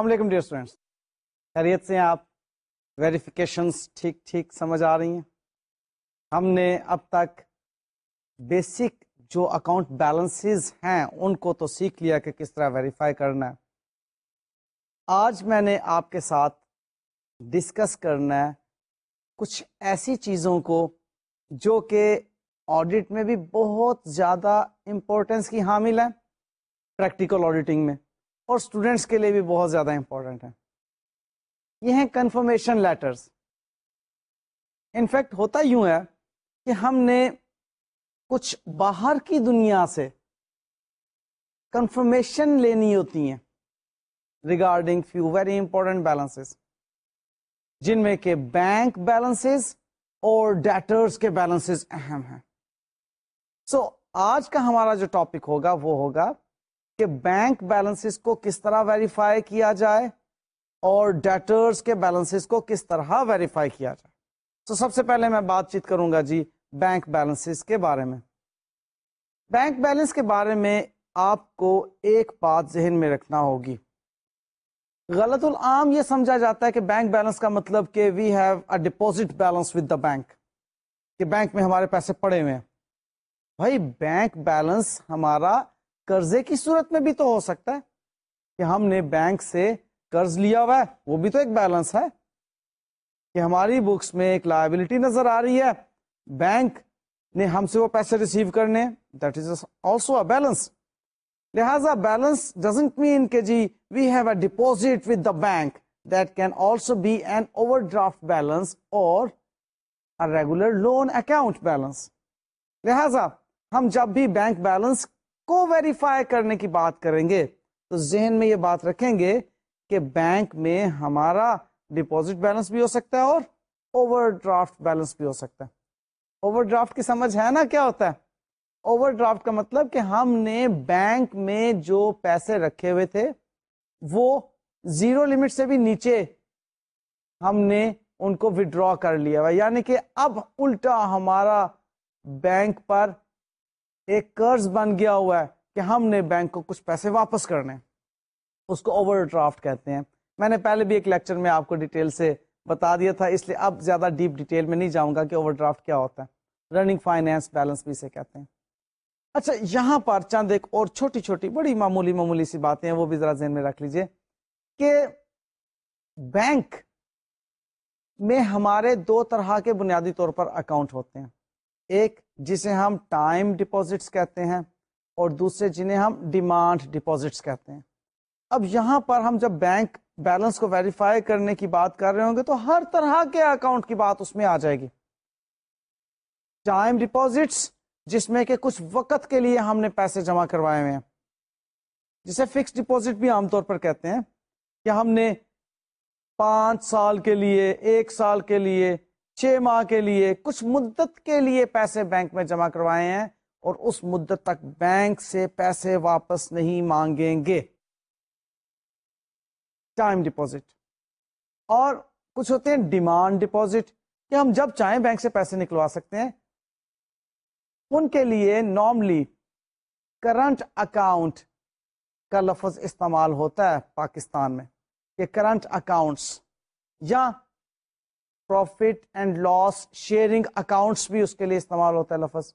السلام علیکم dear students خیریت سے آپ؟ ویریفیکیشنس ٹھیک ٹھیک سمجھ آ رہی ہیں؟ ہم نے اب تک بیسک جو اکاؤنٹ بیلنسز ہیں ان کو تو سیکھ لیا کہ کس طرح ویریفائی کرنا ہے۔ آج میں نے آپ کے ساتھ ڈسکس کرنا ہے کچھ ایسی چیزوں کو جو کہ آڈٹ میں بھی بہت زیادہ امپورٹینس کی حامل ہے پریکٹیکل آڈیٹنگ میں۔ اور اسٹوڈینٹس کے لیے بھی بہت زیادہ امپورٹنٹ ہے یہ ہیں کنفرمیشن لیٹرس انفیکٹ ہوتا یوں ہے کہ ہم نے کچھ باہر کی دنیا سے کنفرمیشن لینی ہوتی ہیں regarding few very important balance جن میں کہ بینک بیلنس اور ڈیٹرز کے بیلنس اہم ہیں۔ سو so, آج کا ہمارا جو ٹاپک ہوگا وہ ہوگا کہ بینک بیلنس کو کس طرح ویریفائی کیا جائے اور ڈیٹرز کے بیلنس کو کس طرح ویریفائی کیا جائے۔ تو سب سے پہلے میں بات چیت کروں گا جی بینک بیلنس کے بارے میں۔ بینک بیلنس کے بارے میں آپ کو ایک بات ذہن میں رکھنا ہوگی۔ غلط العام یہ سمجھا جاتا ہے کہ بینک بیلنس کا مطلب کہ we have a deposit balance with the bank کہ بینک میں ہمارے پیسے پڑے ہوئے ہیں۔ بھائی بینک بیلنس ہمارا قرضے کی صورت میں بھی تو ہو سکتا ہے کہ ہم نے بینک سے قرض لیا ہوا ہے، وہ بھی تو ایک بیلنس ہے۔ کہ ہماری بکس میں ایک لائبلٹی نظر آ رہی ہے۔ بینک نے ہم سے وہ پیسے ریسیو کرنے that is also a balance لہذا بیلنس ڈزنٹ مین کہ جی we have a deposit with the bank that can also be an overdraft balance اور ریگولر لون اکاؤنٹ بیلنس لہذا ہم جب بھی بینک بیلنس کو ویریفائی کرنے کی بات کریں گے، تو ذہن میں یہ بات رکھیں گے کہ بینک میں ہمارا ڈپوزٹ بیلنس بھی ہو سکتا ہے اور اوور ڈرافٹ بیلنس بھی ہو سکتا ہے۔ اوور ڈرافٹ کی سمجھ ہے نا کیا ہوتا ہے؟ اوور ڈرافٹ کا مطلب کہ ہم نے بینک میں جو پیسے رکھے ہوئے تھے، وہ زیرو لمٹ سے بھی نیچے ہم نے ان کو وڈرا کر لیا ہوا۔ یعنی کہ اب الٹا ہمارا بینک پر ایک قرض بن گیا ہوا ہے کہ ہم نے بینک کو کچھ پیسے واپس کرنے اس کو اوور ڈرافٹ کہتے ہیں۔ میں نے پہلے بھی ایک لیکچر میں آپ کو ڈیٹیل سے بتا دیا تھا، اس لیے اب زیادہ ڈیپ ڈیٹیل میں نہیں جاؤں گا کہ اوور ڈرافٹ کیا ہوتا ہے۔ رننگ فائنینس بیلنس بھی سے کہتے ہیں۔ اچھا یہاں پر چند ایک اور چھوٹی چھوٹی، بڑی معمولی معمولی سی باتیں ہیں، وہ بھی ذرا ذہن میں رکھ لیجیے کہ بینک میں ہمارے دو طرح کے بنیادی طور پر اکاؤنٹ ہوتے ہیں۔ ایک جسے ہم ٹائم ڈپوزٹس کہتے ہیں اور دوسرے جنہیں ہم ڈیمانڈ ڈپوزٹس کہتے ہیں۔ اب یہاں پر ہم جب بینک بیلنس کو ویریفائی کرنے کی بات کر رہے ہوں گے تو ہر طرح کے اکاؤنٹ کی بات اس میں آ جائے گی۔ ٹائم ڈپوزٹس جس میں کہ کچھ وقت کے لیے ہم نے پیسے جمع کروائے ہوئے ہیں۔ جسے فکس ڈپوزٹ بھی عام طور پر کہتے ہیں کہ ہم نے پانچ سال کے لیے، ایک سال کے لیے چھ ماہ کے لیے، کچھ مدت کے لیے پیسے بینک میں جمع کروائے ہیں اور اس مدت تک بینک سے پیسے واپس نہیں مانگیں گے۔ Time deposit. اور کچھ ہوتے ہیں ڈیمانڈ ڈپوزٹ، کہ ہم جب چاہیں بینک سے پیسے نکلوا سکتے ہیں۔ ان کے لیے نارملی کرنٹ اکاؤنٹ کا لفظ استعمال ہوتا ہے پاکستان میں، کہ کرنٹ اکاؤنٹس، یا profit and loss sharing accounts بھی اس کے لیے استعمال ہوتا ہے، لفظ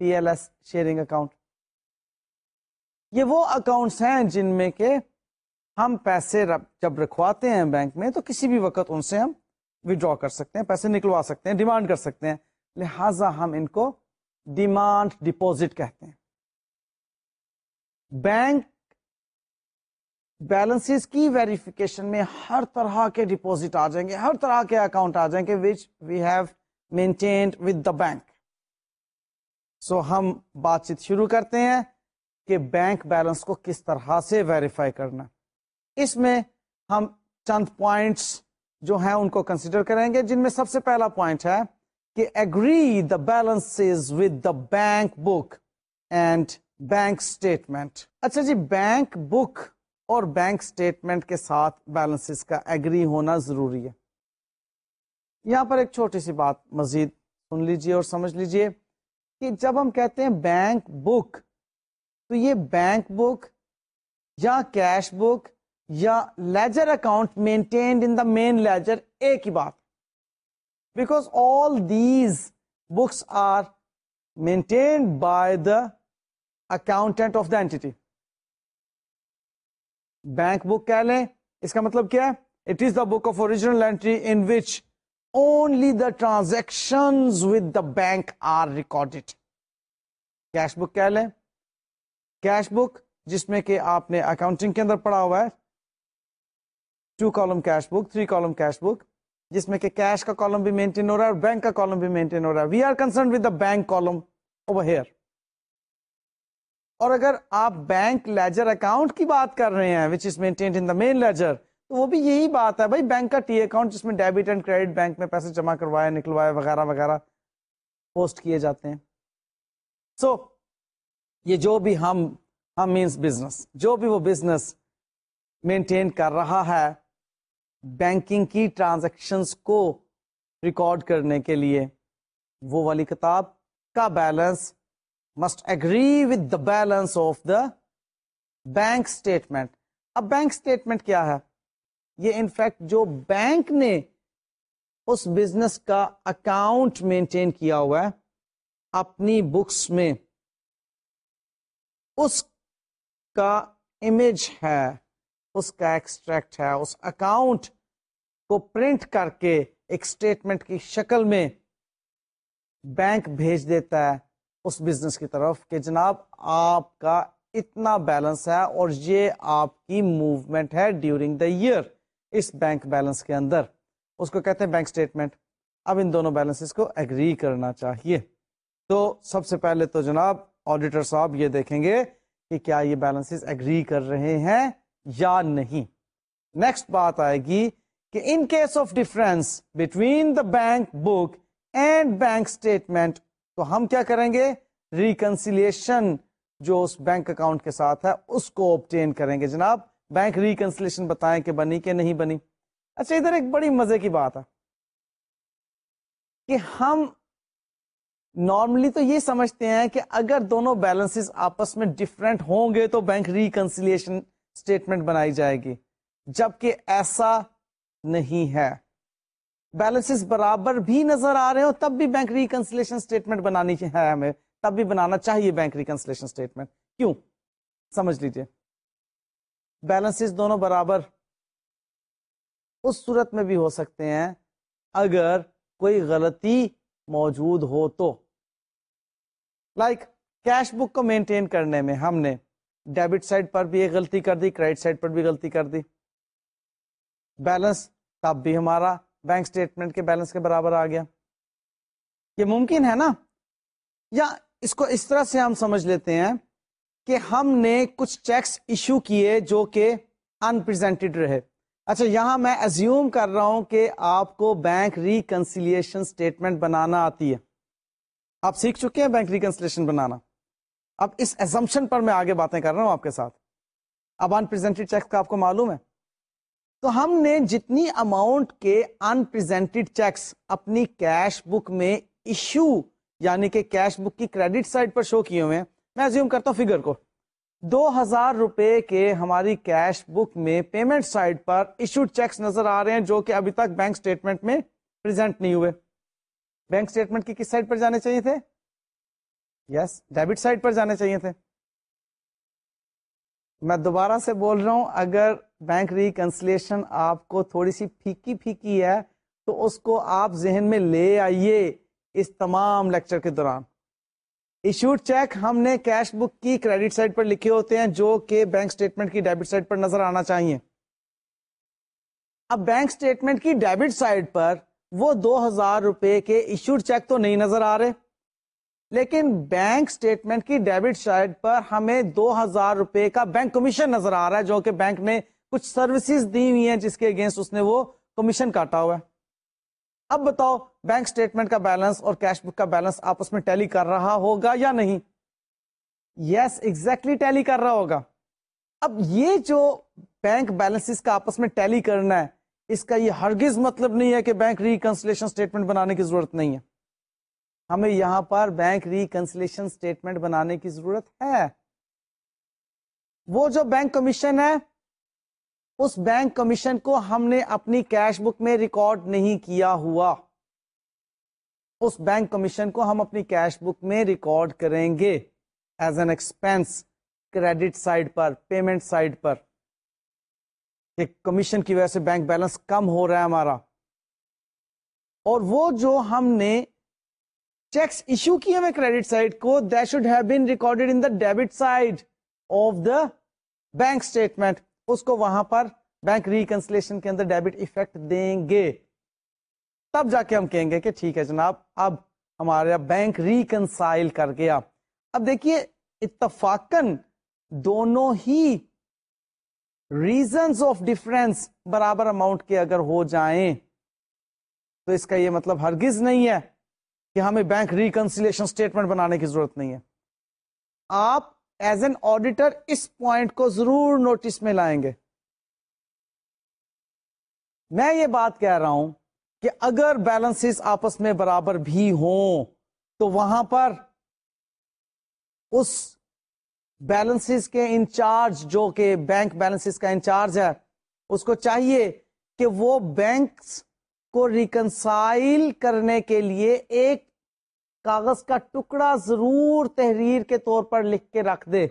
P L S sharing account یہ وہ اکاؤنٹس ہیں جن میں کہ ہم پیسے جب رکھواتے ہیں بینک میں تو کسی بھی وقت ان سے ہم ودرا کر سکتے ہیں، پیسے نکلوا سکتے ہیں ڈیمانڈ کر سکتے ہیں۔ لہذا ہم ان کو ڈیمانڈ ڈپوزٹ کہتے ہیں۔ بینک بیلنس کی ویریفیکیشن میں ہر طرح کے ڈپوزٹ آ جائیں گے، ہر طرح کے اکاؤنٹ آ جائیں گے which we have maintained with the bank so ہم بات چیت شروع کرتے ہیں کہ بینک بیلنس کو کس طرح سے ویریفائی کرنا۔ اس میں ہم چند پوائنٹس جو ہیں ان کو کنسیڈر کریں گے، جن میں سب سے پہلا پوائنٹ ہے کہ agree the balance with the bank book and bank statement اچھا جی بینک بک اور بینک اسٹیٹمنٹ کے ساتھ بیلنس کا ایگری ہونا ضروری ہے۔ یہاں پر ایک چھوٹی سی بات مزید سن لیجیے اور سمجھ لیجیے کہ جب ہم کہتے ہیں بینک بک، تو یہ بینک بک یا کیش بک یا ledger account maintained in the main ledger ایک ہی بات۔ Because all these books are maintained by the accountant of the entity bank book کہہ لیں، اس کا مطلب کیا ہے؟ It is the book of original entry in which only the transaction with the bank are recorded cash book کہہ لیں۔ Cash book جس میں کہ آپ نے اکاؤنٹنگ کے اندر پڑھا ہوا ہے۔ Two column cash book three column cash book جس میں کہ کیش کا کالم بھی مینٹین ہو رہا ہے اور بینک کا کالم بھی مینٹین ہو رہا ہے۔ We are concerned with the bank column over here اور اگر آپ بینک لیجر اکاؤنٹ کی بات کر رہے ہیں وچ is maintained in the main ledger تو وہ بھی یہی بات ہے بھائی بینک کا ٹی اکاؤنٹ جس میں ڈیبٹ اینڈ کریڈٹ بینک میں پیسے جمع کروائے نکلوائے وغیرہ وغیرہ پوسٹ کیے جاتے ہیں. سو so, یہ جو بھی ہم ہم مینس بزنس جو بھی وہ بزنس مینٹین کر رہا ہے بینکنگ کی ٹرانزیکشنس کو ریکارڈ کرنے کے لیے وہ والی کتاب کا balance must agree with the balance of the bank statement اب بینک اسٹیٹمنٹ کیا ہے؟ یہ انفیکٹ جو بینک نے اس بزنس کا اکاؤنٹ مینٹین کیا ہوا ہے، اپنی بکس میں، اس کا امیج ہے، اس کا ایکسٹریکٹ ہے، اس اکاؤنٹ کو پرنٹ کر کے ایک اسٹیٹمنٹ کی شکل میں بینک بھیج دیتا ہے۔ اس بزنس کی طرف کہ جناب آپ کا اتنا بیلنس ہے اور یہ آپ کی موومنٹ ہے ڈیورنگ دا ایئر اس بینک بیلنس کے اندر۔ اس کو کہتے ہیں بینک اسٹیٹمنٹ اب ان دونوں بیلنس کو اگری کرنا چاہیے۔ تو سب سے پہلے تو جناب آڈیٹر صاحب یہ دیکھیں گے کہ کیا یہ بیلنس اگری کر رہے ہیں یا نہیں۔ نیکسٹ بات آئے گی کہ in case of difference between the bank book and bank statement تو ہم کیا کریں گے؟ ریکنسیلیشن جو اس بینک اکاؤنٹ کے ساتھ ہے، اس کو اوپٹین کریں گے۔ جناب بینک ریکنسیلیشن بتائیں کہ بنی کہ نہیں بنی؟ اچھا ادھر ایک بڑی مزے کی بات ہے کہ ہم نارملی تو یہ سمجھتے ہیں کہ اگر دونوں بیلنس آپس میں ڈفرینٹ ہوں گے تو بینک ریکنسیلیشن اسٹیٹمنٹ بنائی جائے گی، جبکہ ایسا نہیں ہے۔ بیلنس برابر بھی نظر آ رہے ہو تب بھی بینک ریکنسلیشن اسٹیٹمنٹ بنانی ہے ہمیں تب بھی بنانا چاہیے بینک ریکنسلیشن اسٹیٹمنٹ کیوں؟ سمجھ لیجیے بیلنس دونوں برابر اس صورت میں بھی ہو سکتے ہیں اگر کوئی غلطی موجود ہو تو۔ لائک like, کیش بک کو مینٹین کرنے میں ہم نے ڈیبٹ سائڈ پر بھی ایک غلطی کر دی کریڈٹ سائڈ پر بھی غلطی کر دی۔ بیلنس تب بھی ہمارا بینک اسٹیٹمنٹ کے بیلنس کے برابر آ گیا۔ یہ ممکن ہے نا؟ یا اس کو اس طرح سے ہم سمجھ لیتے ہیں کہ ہم نے کچھ چیکس ایشو کیے جو کہ انپریزینٹیڈ رہے۔ اچھا یہاں میں ایزیوم کر رہا ہوں کہ آپ کو بینک ریکنسیلیشن اسٹیٹمنٹ بنانا آتی ہے۔ آپ سیکھ چکے ہیں بینک ریکنسیلیشن بنانا۔ اب اس ایزمپشن پر میں آگے باتیں کر رہا ہوں آپ کے ساتھ۔ اب انپریزینٹیڈ چیک کا آپ کو معلوم ہے۔ تو ہم نے جتنی اماؤنٹ کے انپریزینٹیڈ چیکس اپنی کیش بک میں ایشو یعنی کہ کیش بک کی کریڈٹ سائڈ پر شو کیے ہوئے میں زیوم کرتا ہوں فگر کو۔ دو ہزار روپے کے ہماری کیش بک میں پیمنٹ سائڈ پر ایشوڈ چیکس نظر آ رہے ہیں، جو کہ ابھی تک بینک اسٹیٹمنٹ میں پریزنٹ نہیں ہوئے۔ بینک اسٹیٹمنٹ کی کس سائڈ پر جانے چاہیے تھے؟ یس ڈیبٹ سائڈ پر جانے چاہیے تھے۔ میں دوبارہ سے بول رہا ہوں، اگر بینک ریکنسلیشن آپ کو تھوڑی سی پھیکی پھیکی ہے، تو اس کو آپ ذہن میں لے آئیے اس تمام لیکچر کے دوران۔ ایشوڈ چیک ہم نے کیش بک کی کریڈٹ سائٹ پر لکھے ہوتے ہیں، جو کہ بینک اسٹیٹمنٹ کی ڈیبٹ سائٹ پر نظر آنا چاہیے۔ اب بینک اسٹیٹمنٹ کی ڈیبٹ سائٹ پر وہ دو ہزار روپے کے ایشوڈ چیک تو نہیں نظر آ رہے۔ لیکن بینک اسٹیٹمنٹ کی ڈیبٹ سائٹ پر ہمیں دو ہزار روپے کا بینک کمیشن نظر آ رہا ہے، جو کہ بینک نے کچھ سروسز دی ہوئی ہیں جس کے اگینسٹ اس نے وہ کمیشن کاٹا ہوا ہے۔ اب بتاؤ، بینک اسٹیٹمنٹ کا بیلنس اور کیش بک کا بیلنس آپس میں ٹیلی کر رہا ہوگا یا نہیں؟ یس ایگزیکٹلی ٹیلی کر رہا ہوگا۔ اب یہ جو بینک بیلنس کا آپس میں ٹیلی کرنا ہے، اس کا یہ ہرگز مطلب نہیں ہے کہ بینک ریکنسلیشن اسٹیٹمنٹ بنانے کی ضرورت نہیں ہے۔ ہمیں یہاں پر بینک ریکنسلیشن اسٹیٹمنٹ بنانے کی ضرورت ہے۔ وہ جو بینک کمیشن ہے، اس بینک کمیشن کو ہم نے اپنی کیش بک میں ریکارڈ نہیں کیا ہوا۔ اس بینک کمیشن کو ہم اپنی کیش بک میں ریکارڈ کریں گے۔ As an expense credit side per payment side پر۔ کہ کمیشن کی وجہ سے بینک بیلنس کم ہو رہا ہے ہمارا۔ اور وہ جو ہم نے چیکس ایشو کیے ہوئے کریڈٹ سائڈ کو that should have been recorded in the debit side of the bank statement اس کو وہاں پر بینک ریکنسلیشن کے اندر ڈیبٹ افیکٹ دیں گے۔ تب جا کے ہم کہیں گے کہ ٹھیک ہے جناب، اب ہمارا بینک ریکنسائل کر گیا۔ اب دیکھیے اتفاقن دونوں ہی ریزنس آف ڈفرینس برابر اماؤنٹ کے اگر ہو جائیں، تو اس کا یہ مطلب ہرگز نہیں ہے۔ کہ ہمیں بینک ریکنسیلیشن اسٹیٹمنٹ بنانے کی ضرورت نہیں ہے۔ آپ ایز این آڈیٹر اس پوائنٹ کو ضرور نوٹس میں لائیں گے۔ میں یہ بات کہہ رہا ہوں کہ اگر بیلنس آپس میں برابر بھی ہوں تو وہاں پر اس بیلنس کے انچارج جو کہ بینک بیلنس کا انچارج ہے، اس کو چاہیے کہ وہ بینکس کو ریکنسائل کرنے کے لیے ایک کاغذ کا ٹکڑا ضرور تحریر کے طور پر لکھ کے رکھ دے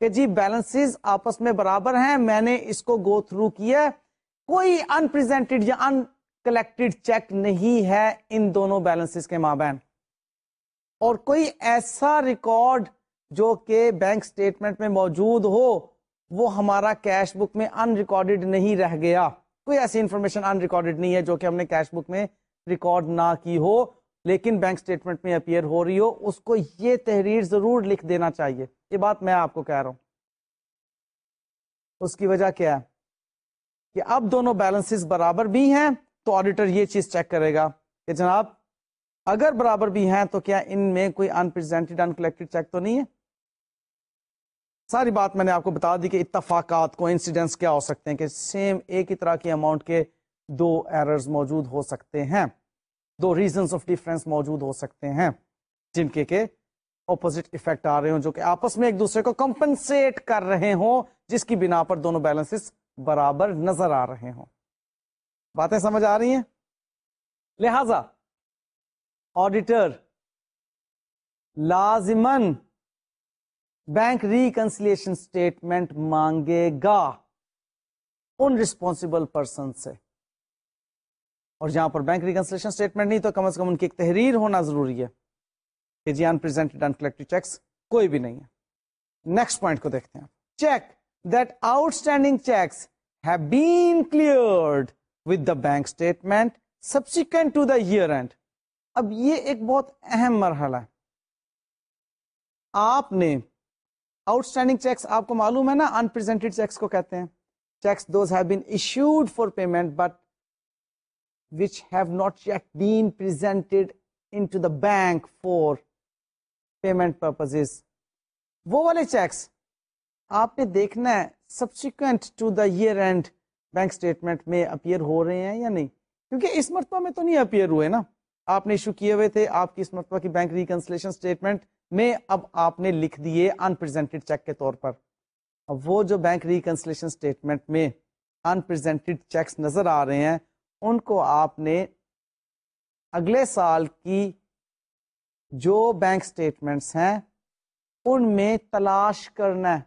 کہ جی بیلنس آپس میں برابر ہیں، میں نے اس کو گو تھرو کیا کوئی انپریزینٹیڈ یا ان کلیکٹڈ چیک نہیں ہے ان دونوں بیلنس کے مابین۔ اور کوئی ایسا ریکارڈ جو کہ بینک اسٹیٹمنٹ میں موجود ہو، وہ ہمارا کیش بک میں ان ریکارڈیڈ نہیں رہ گیا۔ کوئی ایسی انفارمیشن ان ریکارڈیڈ نہیں ہے جو کہ ہم نے کیش بک میں ریکارڈ نہ کی ہو، لیکن بینک اسٹیٹمنٹ میں اپیئر ہو رہی ہو، اس کو یہ تحریر ضرور لکھ دینا چاہیے۔ یہ بات میں آپ کو کہہ رہا ہوں۔ اس کی وجہ کیا ہے؟ کہ اب دونوں بیلنس برابر بھی ہیں تو آڈیٹر یہ چیز چیک کرے گا کہ جناب، اگر برابر بھی ہیں تو کیا ان میں کوئی انپریزینٹیڈ ان کلیکٹڈ چیک تو نہیں ہے؟ ساری بات میں نے آپ کو بتا دی کہ اتفاقات کو انسیڈنس کیا ہو سکتے ہیں کہ سیم ایک ہی طرح کی اماؤنٹ کے دو ایررز موجود ہو سکتے ہیں۔ دو ریزنس آف ڈیفرنس موجود ہو سکتے ہیں جن کے کہ اپوزٹ افیکٹ آ رہے ہوں جو کہ آپس میں ایک دوسرے کو کمپنسیٹ کر رہے ہوں، جس کی بنا پر دونوں بیلنس برابر نظر آ رہے ہوں۔ باتیں سمجھ آ رہی ہیں؟ لہذا آڈیٹر لازمن بینک ریکنسلیشن اسٹیٹمنٹ مانگے گا ان ریسپونسبل پرسن سے۔ اور جہاں پر بینک ریکنسلیشن اسٹیٹمنٹ نہیں تو کم از کم ان کی ایک تحریر ہونا ضروری ہے کہ جی انپریزینٹیڈ چیکس کوئی بھی نہیں ہے۔ نیکسٹ پوائنٹ کو دیکھتے ہیں۔ Check that outstanding cheques have been cleared with the bank statement subsequent to the year end اب یہ ایک بہت اہم مرحلہ ہے۔ آپ نے آؤٹ اسٹینڈنگ چیکس آپ کو معلوم ہے نا انپریزینٹیڈ چیکس کو کہتے ہیں۔ Cheques those have been issued for payment but which have not yet been presented in to the bank for payment purpose وہ والے چیکس آپ نے دیکھنا ہے subsequent to the year end bank statement میں اپیئر ہو رہے ہیں یا نہیں۔ کیونکہ اس مرتبہ میں تو نہیں اپیئر ہوئے نا۔ آپ نے ایشو کیے ہوئے تھے، آپ کی اس مرتبہ کی بینک ریکنسلیشن اسٹیٹمنٹ میں اب آپ نے لکھ دیے انپریزینٹیڈ چیک کے طور پر۔ اب وہ جو بینک ریکنسلیشن اسٹیٹمنٹ میں انپریزینٹیڈ چیکس نظر آ رہے ہیں، ان کو آپ نے اگلے سال کی جو بینک اسٹیٹمنٹس ہیں، ان میں تلاش کرنا ہے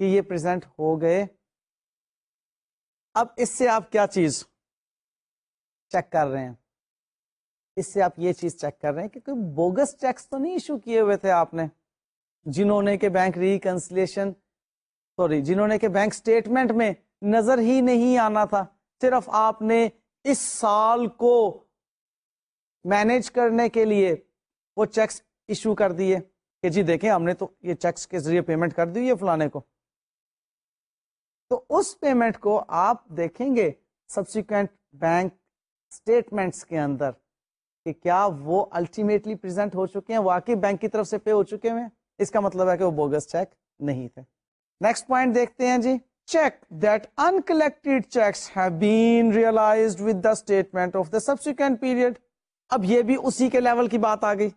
کہ یہ پریزنٹ ہو گئے۔ اب اس سے آپ کیا چیز چیک کر رہے ہیں؟ اس سے آپ یہ چیز چیک کر رہے ہیں کہ کوئی بوگس چیکس تو نہیں ایشو کیے ہوئے تھے آپ نے؟ جنہوں نے کہ بینک ریکنسلیشن سوری جنہوں نے کہ بینک اسٹیٹمنٹ میں نظر ہی نہیں آنا تھا، صرف آپ نے اس سال کو مینج کرنے کے لیے وہ چیکس ایشو کر دیے کہ جی دیکھیں، ہم نے تو یہ چیکس کے ذریعے پیمنٹ کر دی ہے فلانے کو۔ تو اس پیمنٹ کو آپ دیکھیں گے سبسیکوینٹ بینک اسٹیٹمنٹس کے اندر۔ کہ کیا وہ الٹیمیٹلی پرزینٹ ہو چکے ہیں، واقعی بینک کی طرف سے پے ہو چکے ہیں۔ اس کا مطلب ہے کہ وہ بوگس چیک نہیں تھے۔ نیکسٹ پوائنٹ دیکھتے ہیں جی۔ Check that uncollected cheques have been realised with the statement of the subsequent period اب یہ بھی اسی کے لیول کی بات آ گئی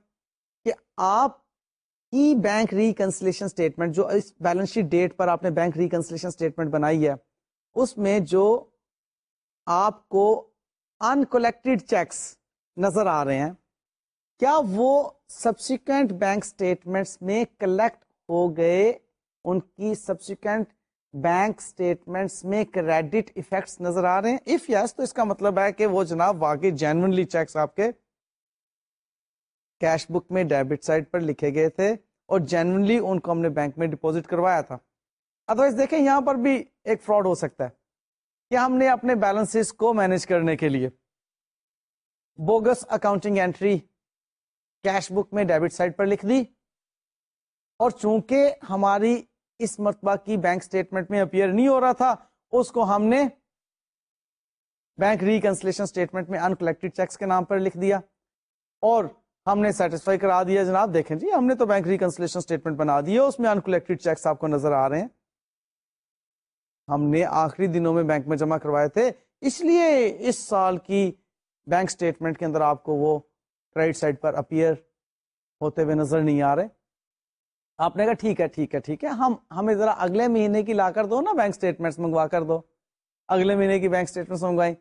کہ آپ کی بینک ریکنسلیشن اسٹیٹمنٹ جو اس بیلنس شیٹ ڈیٹ پر آپ نے بینک ریکنسلیشن اسٹیٹمنٹ بنائی ہے، اس میں جو آپ کو انکولیکٹڈ چیکس نظر آ رہے ہیں۔ کیا وہ سبسیکوینٹ بینک اسٹیٹمنٹس میں کلیکٹ ہو گئے؟ ان کی سبسیکوینٹ بینک اسٹیٹمنٹس میں کریڈٹ افیکٹس نظر آ رہے ہیں۔ اف یس تو اس کا مطلب ہے کہ وہ جناب واقعی جینونلی چیکس آپ کے کیش بک میں ڈیبٹ سائڈ پر لکھے گئے تھے اور جینونلی ان کو ہم نے بینک میں ڈپوزٹ کروایا تھا۔ ادروائز دیکھیں یہاں پر بھی ایک فراڈ ہو سکتا ہے کہ ہم نے اپنے بیلنس کو مینج کرنے کے لیے۔ Bogus accounting entry cash book میں ڈیبٹ سائڈ پر لکھ دی اور چونکہ ہماری اس مرتبہ کی بینک اسٹیٹمنٹ میں اپیئر نہیں ہو رہا تھا، اس کو ہم نے بینک ریکنسلیشن اسٹیٹمنٹ میں انکلیکٹڈ چیکس کے نام پر لکھ دیا اور ہم نے سیٹسفائی کرا دیا۔ جناب، دیکھیں جی ہم نے تو بینک ریکنسلیشن اسٹیٹمنٹ بنا دیا اس میں انکلیکٹڈ چیکس آپ کو نظر آ رہے ہیں۔ ہم نے آخری دنوں میں بینک میں جمع کروائے تھے، اس لیے اس سال کی بینک اسٹیٹمنٹ کے اندر آپ کو وہ کریڈٹ سائڈ پر اپیئر ہوتے ہوئے نظر نہیں آ رہے۔ آپ نے کہا، ٹھیک ہے ٹھیک ہے ٹھیک ہے، ہم، ہمیں ذرا اگلے مہینے کی لا کر دو نا بینک اسٹیٹمنٹ منگوا کر دو۔ اگلے مہینے کی بینک اسٹیٹمنٹ منگوائی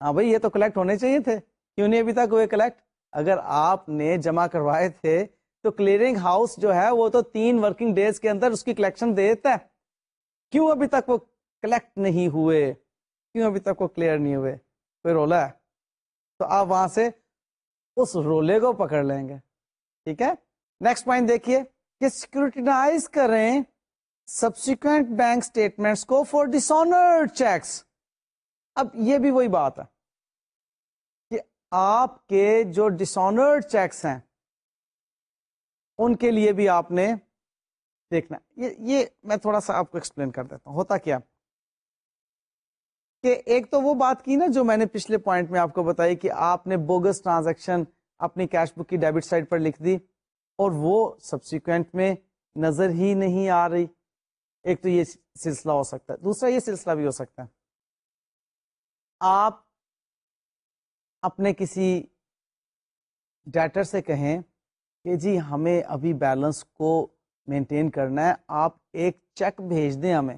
ہاں بھائی، یہ تو کلیکٹ ہونے چاہیے تھے۔ کیوں نہیں ابھی تک ہوئے کلیکٹ اگر آپ نے جمع کروائے تھے تو کلیئرنگ ہاؤس جو ہے وہ تو تین ورکنگ ڈیز کے اندر اس کی کلیکشن دے دیتا ہے۔ کیوں ابھی تک وہ کلیکٹ نہیں ہوئے؟ کیوں ابھی تک وہ کلیئر نہیں ہوئے؟ کوئی رولا ہے؟ تو آپ وہاں سے اس رولے کو پکڑ لیں گے۔ ٹھیک ہے؟ نیکسٹ پوائنٹ دیکھیے۔ کہ سیکورٹیز کریں سبسیکوینٹ بینک اسٹیٹمنٹس کو فور ڈسونرڈ چیکس اب یہ بھی وہی بات ہے کہ آپ کے جو ڈسونرڈ چیکس ہیں، ان کے لیے بھی آپ نے دیکھنا۔ یہ یہ میں تھوڑا سا آپ کو ایکسپلین کر دیتا ہوں۔ ہوتا کیا؟ کہ ایک تو وہ بات کی نا جو میں نے پچھلے پوائنٹ میں آپ کو بتائی کہ آپ نے بوگس ٹرانزیکشن اپنی کیش بک کی ڈیبٹ سائٹ پر لکھ دی اور وہ سبسیکوینٹ میں نظر ہی نہیں آ رہی۔ ایک تو یہ سلسلہ ہو سکتا ہے، دوسرا یہ سلسلہ بھی ہو سکتا ہے۔ آپ اپنے کسی ڈیٹر سے کہیں کہ جی ہمیں ابھی بیلنس کو مینٹین کرنا ہے، آپ ایک چیک بھیج دیں ہمیں۔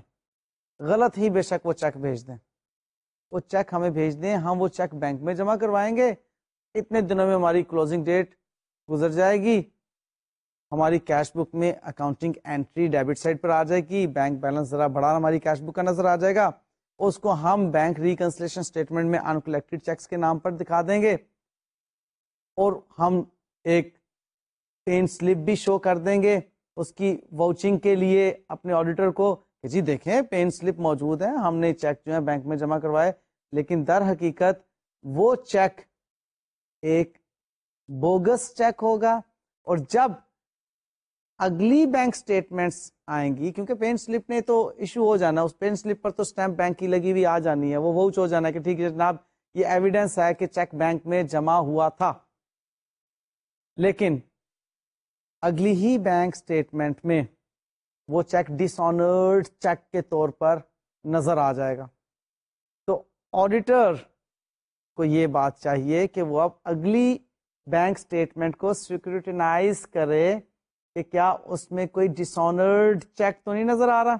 غلط ہی بے شک وہ چیک بھیج دیں۔ وہ چیک ہمیں بھیج دیں، ہم وہ چیک بینک میں جمع کروائیں گے۔ اتنے دنوں میں ہماری کلوزنگ ڈیٹ گزر جائے گی۔ ہماری کیش بک میں اکاؤنٹنگ اینٹری ڈیبٹ سائٹ پر آ جائے گی۔ بینک بیلنس ذرا بڑا ہماری کیش بک کا نظر آ جائے گا۔ اس کو ہم بینک ریکنسلیشن اسٹیٹمنٹ میں انکلیکٹڈ چیکس کے نام پر دکھا دیں گے۔ اور ہم ایک پین سلپ بھی شو کر دیں گے۔ اس کی واؤچنگ کے لیے اپنے آڈیٹر کو کہ جی دیکھیں پین سلپ موجود ہے، ہم نے چیک جو ہے بینک میں جمع کروائے، لیکن در حقیقت وہ چیک ایک بوگس چیک ہوگا۔ اور جب اگلی بینک اسٹیٹمنٹس آئیں گی، کیونکہ پین سلپ نے تو ایشو ہو جانا، اس پین سلپ پر تو اسٹمپ بینک کی لگی ہوئی آ جانی ہے، وہ ووچ ہو جانا کہ ٹھیک ہے جناب، یہ ایویڈینس ہے کہ چیک بینک میں جمع ہوا تھا۔ لیکن اگلی ہی بینک اسٹیٹمنٹ میں وہ چیک ڈس آنرڈ چیک کے طور پر نظر آ جائے گا۔ تو آڈیٹر کو یہ بات چاہیے کہ وہ اب اگلی بینک اسٹیٹمنٹ کو سیکورٹینائز کرے کہ کیا اس میں کوئی ڈس آنرڈ چیک تو نہیں نظر آ رہا۔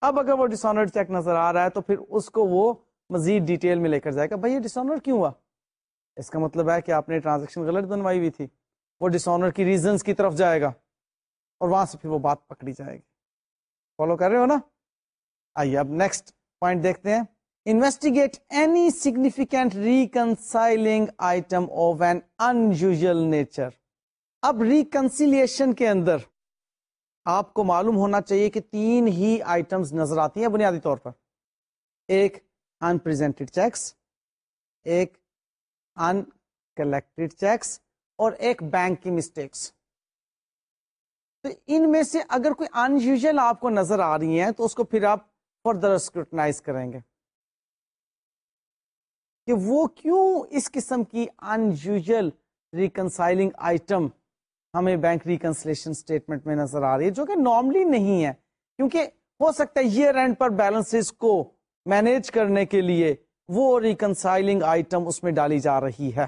اب اگر وہ ڈس آنرڈ چیک نظر آ رہا ہے تو پھر اس کو وہ مزید ڈیٹیل میں لے کر جائے گا۔ بھائی یہ ڈس آنر کیوں ہوا؟ اس کا مطلب ہے کہ آپ نے ٹرانزیکشن غلط بنوائی ہوئی تھی۔ وہ ڈس آنر کی ریزنس کی طرف جائے گا اور وہاں سے پھر وہ بات پکڑی جائے گی۔ فالو کر رہے ہو نا؟ آئیے اب نیکسٹ پوائنٹ دیکھتے ہیں۔ Investigate any significant reconciling item of an unusual nature اب ریکنسیلیشن کے اندر آپ کو معلوم ہونا چاہیے کہ تین ہی آئٹمس نظر آتی ہیں بنیادی طور پر۔ ایک انپریزینٹیڈ چیکس ایک ان کلیکٹڈ چیکس اور ایک بینک کی مسٹیکس تو ان میں سے اگر کوئی ان آپ کو نظر آ رہی ہیں تو اس کو پھر آپ فردر اسکروٹنائز کریں گے۔ کہ وہ کیوں اس قسم کی ان ریکنسائلنگ آئٹم ہمیں بینک ریکنسلیشن اسٹیٹمنٹ میں نظر آ رہی ہے، جو کہ نارملی نہیں ہے۔ کیونکہ ہو سکتا ہے ایئر اینڈ پر بیلنس کو مینج کرنے کے لیے وہ ریکنسائلنگ آئٹم اس میں ڈالی جا رہی ہے۔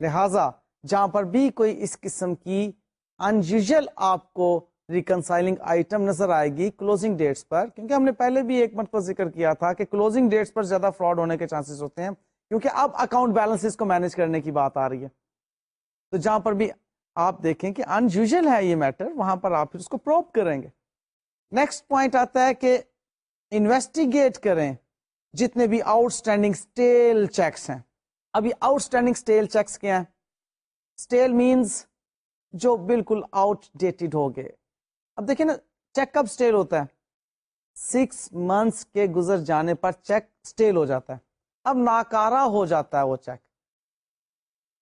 لہذا جہاں پر بھی کوئی اس قسم کی انیوژل آپ کو ریکنسائلنگ آئٹم نظر آئے گی کلوزنگ ڈیٹس پر، کیونکہ ہم نے پہلے بھی ایک مرتبہ ذکر کیا تھا کہ کلوزنگ ڈیٹس پر زیادہ فراڈ ہونے کے چانسز ہوتے ہیں، کیونکہ اب اکاؤنٹ بیلنس کو مینج کرنے کی بات آ رہی ہے۔ تو جہاں پر بھی آپ دیکھیں کہ ان یوژل ہے یہ میٹر وہاں پر آپ اس کو پروو کریں گے۔ نیکسٹ پوائنٹ آتا ہے کہ انویسٹیگیٹ کریں جتنے بھی آؤٹ اسٹینڈنگ اسٹیل چیکس ہیں۔ ابھی آؤٹ اسٹینڈنگ اسٹیل چیکس کیا ہیں؟ اسٹیل مینس جو بالکل آؤٹ ڈیٹڈ ہو گئے۔ اب دیکھیں نا چیک کب اسٹیل ہوتا ہے۔ سکس منتھس کے گزر جانے پر چیک اسٹیل ہو جاتا ہے۔ اب ناکارا ہو جاتا ہے وہ چیک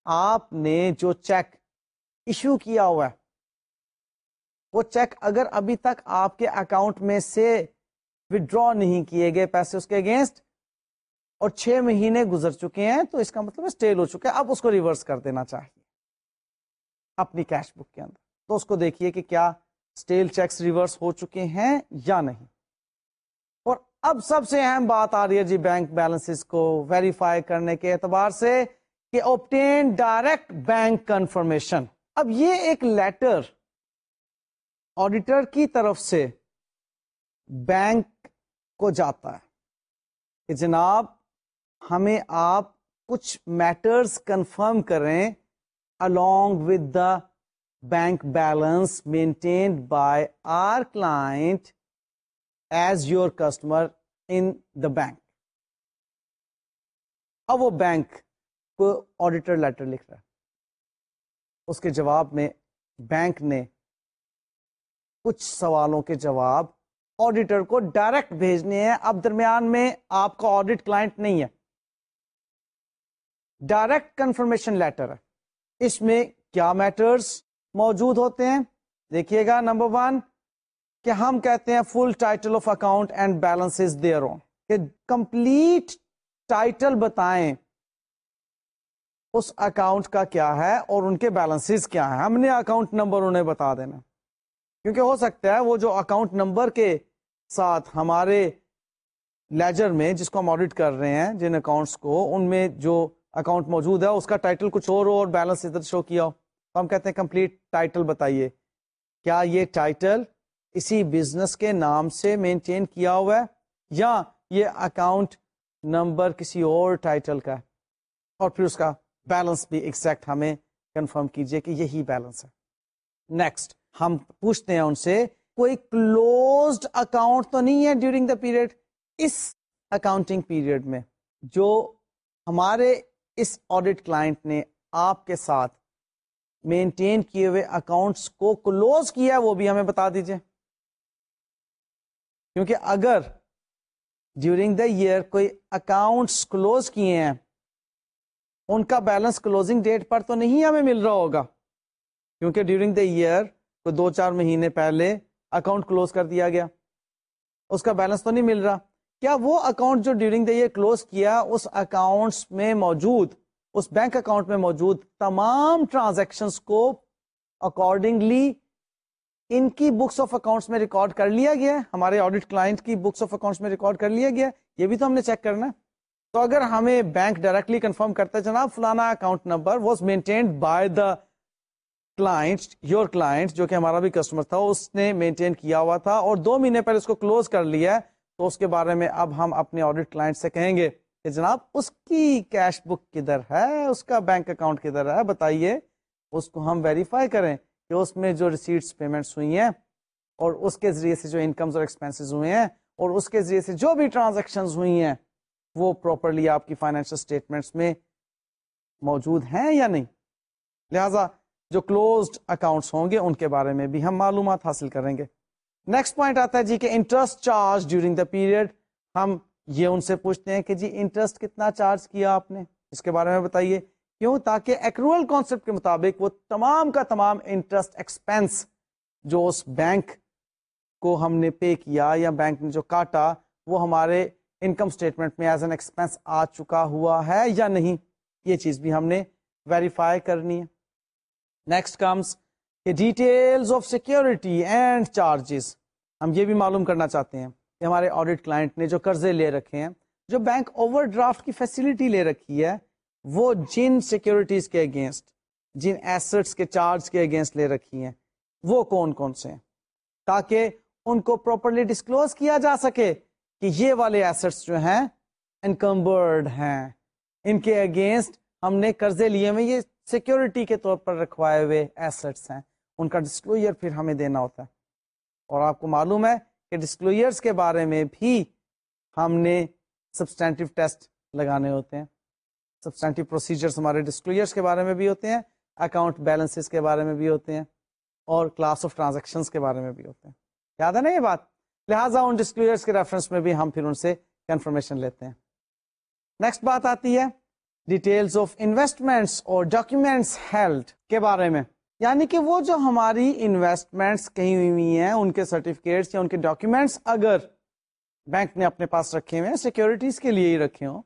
آپ نے جو چیک ایشو کیا ہوا ہے، وہ چیک اگر ابھی تک آپ کے اکاؤنٹ میں سے ودرا نہیں کیے گئے پیسے اس کے اگینسٹ اور چھ مہینے گزر چکے ہیں، تو اس کا مطلب اسٹیل ہو چکا ہے۔ اب اس کو ریورس کر دینا چاہیے۔ اپنی کیش بک کے اندر۔ تو اس کو دیکھیے کہ کیا اسٹیل چیکس ریورس ہو چکے ہیں یا نہیں۔ اور اب سب سے اہم بات آ رہی ہے جی بینک بیلنس کو ویریفائی کرنے کے اعتبار سے کہ اوپٹین ڈائریکٹ بینک کنفرمیشن اب یہ ایک لیٹر آڈیٹر کی طرف سے بینک کو جاتا ہے کہ جناب ہمیں آپ کچھ میٹرز کنفرم کریں along with the bank balance maintained by our client as your customer in the bank. اب وہ بینک کو آڈیٹر لیٹر لکھ رہا ہے۔ اس کے جواب میں بینک نے کچھ سوالوں کے جواب آڈیٹر کو ڈائریکٹ بھیجنے ہیں۔ اب درمیان میں آپ کا آڈیٹ کلائنٹ نہیں ہے۔ ڈائریکٹ کنفرمیشن لیٹر ہے۔ اس میں کیا میٹرز موجود ہوتے ہیں؟ دیکھیے گا نمبر ون کہ ہم کہتے ہیں full title of account and balance thereon کہ کمپلیٹ ٹائٹل بتائیں اس اکاؤنٹ کا کیا ہے اور ان کے بیلنس کیا ہے ہم نے اکاؤنٹ نمبر انہیں بتا دینا۔ کیونکہ ہو سکتا ہے وہ جو اکاؤنٹ نمبر کے ساتھ ہمارے لیجر میں جس کو ہم آڈٹ کر رہے ہیں، جن اکاؤنٹس کو، ان میں جو اکاؤنٹ موجود ہے، اس کا ٹائٹل کچھ اور ہو اور بیلنس ادھر شو کیا ہو۔ تو ہم کہتے ہیں کمپلیٹ ٹائٹل بتائیے۔ کیا یہ ٹائٹل اسی بزنس کے نام سے مینٹین کیا ہوا ہے یا یہ اکاؤنٹ نمبر کسی اور ٹائٹل کا ہے؟ اور پھر اس کا بیلنس بھی ایکزیکٹ ہمیں کنفرم کیجیے کہ یہی بیلنس ہے۔ نیکسٹ ہم پوچھتے ہیں ان سے، کوئی کلوزڈ اکاؤنٹ تو نہیں ہے ڈیورنگ دا پیریڈ اس اکاؤنٹنگ پیریڈ میں جو ہمارے اس آڈیٹ کلائنٹ نے آپ کے ساتھ مینٹین کیے ہوئے اکاؤنٹس کو کلوز کیا وہ بھی ہمیں بتا دیجیے کیونکہ اگر ڈیورنگ دا ایئر کوئی اکاؤنٹس کلوز کیے ہیں، ان کا بیلنس کلوزنگ ڈیٹ پر تو نہیں ہمیں مل رہا ہوگا۔ کیونکہ ڈیورنگ دا ایئر کو دو چار مہینے پہلے اکاؤنٹ کلوز کر دیا گیا۔ اس کا بیلنس تو نہیں مل رہا۔ کیا وہ اکاؤنٹ جو ڈیورنگ دا ایئر کلوز کیا اس اکاؤنٹس میں موجود، اس بینک اکاؤنٹ میں موجود تمام ٹرانزیکشن کو اکارڈنگلی ان کی بکس آف اکاؤنٹس میں ریکارڈ کر لیا گیا ہمارے آڈیٹ کلائنٹ کی بکس آف اکاؤنٹس میں ریکارڈ کر لیا گیا یہ بھی تو ہم نے چیک کرنا ہے۔ تو اگر ہمیں بینک ڈائریکٹلی کنفرم کرتا ہے، جناب، فلانا account number was maintained by the client your client جو کہ ہمارا بھی کسٹمر تھا، اس نے مینٹین کیا ہوا تھا اور دو مہینے پہلے اس کو کلوز کر لیا ہے۔ تو اس کے بارے میں اب ہم اپنے آڈیٹ کلائنٹ سے کہیں گے کہ جناب، اس کی کیش بک کدھر ہے؟ اس کا بینک اکاؤنٹ کدھر ہے؟ بتائیے، اس کو ہم ویریفائی کریں کہ اس میں جو ریسیٹس پیمنٹس ہوئی ہیں اور اس کے ذریعے سے جو انکمز اور ایکسپینسز ہوئے ہیں اور اس کے ذریعے سے جو بھی ٹرانزیکشن ہوئی ہیں، وہ پراپرلی آپ کی فائنینشیل اسٹیٹمنٹس میں موجود ہیں یا نہیں؟ لہذا جو کلوزڈ اکاؤنٹس ہوں گے، ان کے بارے میں بھی ہم معلومات حاصل کریں گے۔ نیکسٹ پوائنٹ آتا ہے جی کہ interest charge during the period ہم یہ ان سے پوچھتے ہیں کہ جی انٹرسٹ کتنا چارج کیا آپ نے؟ اس کے بارے میں بتائیے۔ کیوں؟ تاکہ ایکروئل کانسیپٹ کے مطابق وہ تمام کا تمام انٹرسٹ ایکسپینس جو اس بینک کو ہم نے پے کیا یا بینک نے جو کاٹا، وہ ہمارے انکم اسٹیٹمنٹ میں ایز این ایکسپینس آ چکا ہوا ہے یا نہیں؟ یہ چیز بھی ہم نے ویریفائی کرنی ہے۔ Next comes details of security and charges ہم یہ بھی معلوم کرنا چاہتے ہیں کہ ہمارے آڈیٹ کلائنٹ نے جو قرضے لے رکھے ہیں، جو بینک اوور ڈرافٹ کی فیسلٹی لے رکھی ہے، وہ جن سیکورٹیز کے اگینسٹ جن ایسٹس کے چارج کے اگینسٹ لے رکھی ہیں، وہ کون کون سے ہیں؟ تاکہ ان کو پراپرلی ڈسکلوز کیا جا سکے کہ یہ والے ایسٹس جو ہیں انکمبرڈ ہیں۔ ان کے اگینسٹ ہم نے قرضے لیے ہوئے، یہ سیکورٹی کے طور پر رکھوائے ہوئے ایسٹس ہیں۔ ان کا ڈسکلوئر پھر ہمیں دینا ہوتا ہے۔ اور آپ کو معلوم ہے کہ ڈسکلوئرس کے بارے میں بھی ہم نے سبسٹینٹو ٹیسٹ لگانے ہوتے ہیں۔ سبسٹینٹو پروسیجرس ہمارے ڈسکلوئرس کے بارے میں بھی ہوتے ہیں اکاؤنٹ بیلنسز کے بارے میں بھی ہوتے ہیں اور کلاس آف ٹرانزیکشن کے بارے میں بھی ہوتے ہیں۔ یاد ہے نا یہ بات؟ لہٰذا ان ڈسکلوئرس کے ریفرنس میں بھی ہم پھر ان سے کنفرمیشن لیتے ہیں۔ نیکسٹ بات آتی ہے ڈیٹیلس آف انویسٹمنٹس اور ڈاکیومینٹس ہیلڈ کے بارے میں۔ یعنی کہ وہ جو ہماری انویسٹمنٹس کہیں ہوئی ہیں، ان کے سرٹیفکیٹس یا ان کے ڈاکیومینٹس اگر بینک نے اپنے پاس رکھے ہوئے ہیں سیکورٹیز کے لیے ہی رکھے ہوں،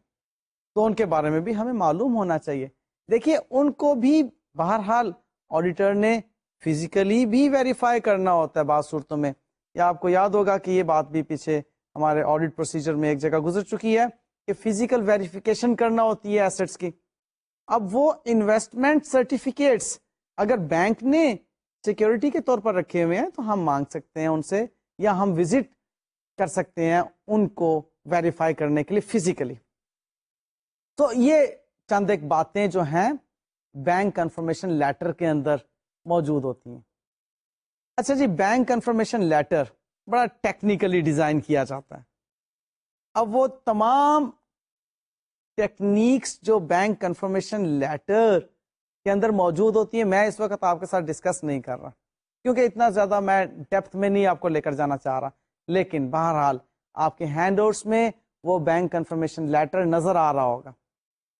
تو ان کے بارے میں بھی ہمیں معلوم ہونا چاہیے۔ دیکھیے، ان کو بھی بہرحال آڈیٹر نے فزیکلی بھی ویریفائی کرنا ہوتا ہے بعض صورتوں میں۔ یا آپ کو یاد ہوگا کہ یہ بات بھی پیچھے ہمارے آڈیٹ پروسیجر میں ایک جگہ گزر چکی ہے کہ فزیکل ویریفیکیشن کرنا ہوتی ہے ایسٹس کی۔ اب وہ انویسٹمنٹ سرٹیفکیٹس اگر بینک نے سیکورٹی کے طور پر رکھے ہوئے ہیں تو ہم مانگ سکتے ہیں ان سے یا ہم وزٹ کر سکتے ہیں ان کو ویریفائی کرنے کے لیے فزیکلی۔ تو یہ چند ایک باتیں جو ہیں بینک کنفرمیشن لیٹر کے اندر موجود ہوتی ہیں۔ اچھا جی بینک کنفرمیشن لیٹر بڑا ٹیکنیکلی ڈیزائن کیا جاتا ہے۔ اب وہ تمام ٹیکنیکس جو بینک کنفرمیشن لیٹر کے اندر موجود ہوتی ہیں، میں اس وقت آپ کے ساتھ ڈسکس نہیں کر رہا۔ کیونکہ اتنا زیادہ میں ڈیپتھ میں نہیں آپ کو لے کر جانا چاہ رہا۔ لیکن بہرحال آپ کے ہینڈ آؤٹس میں وہ بینک کنفرمیشن لیٹر نظر آ رہا ہوگا۔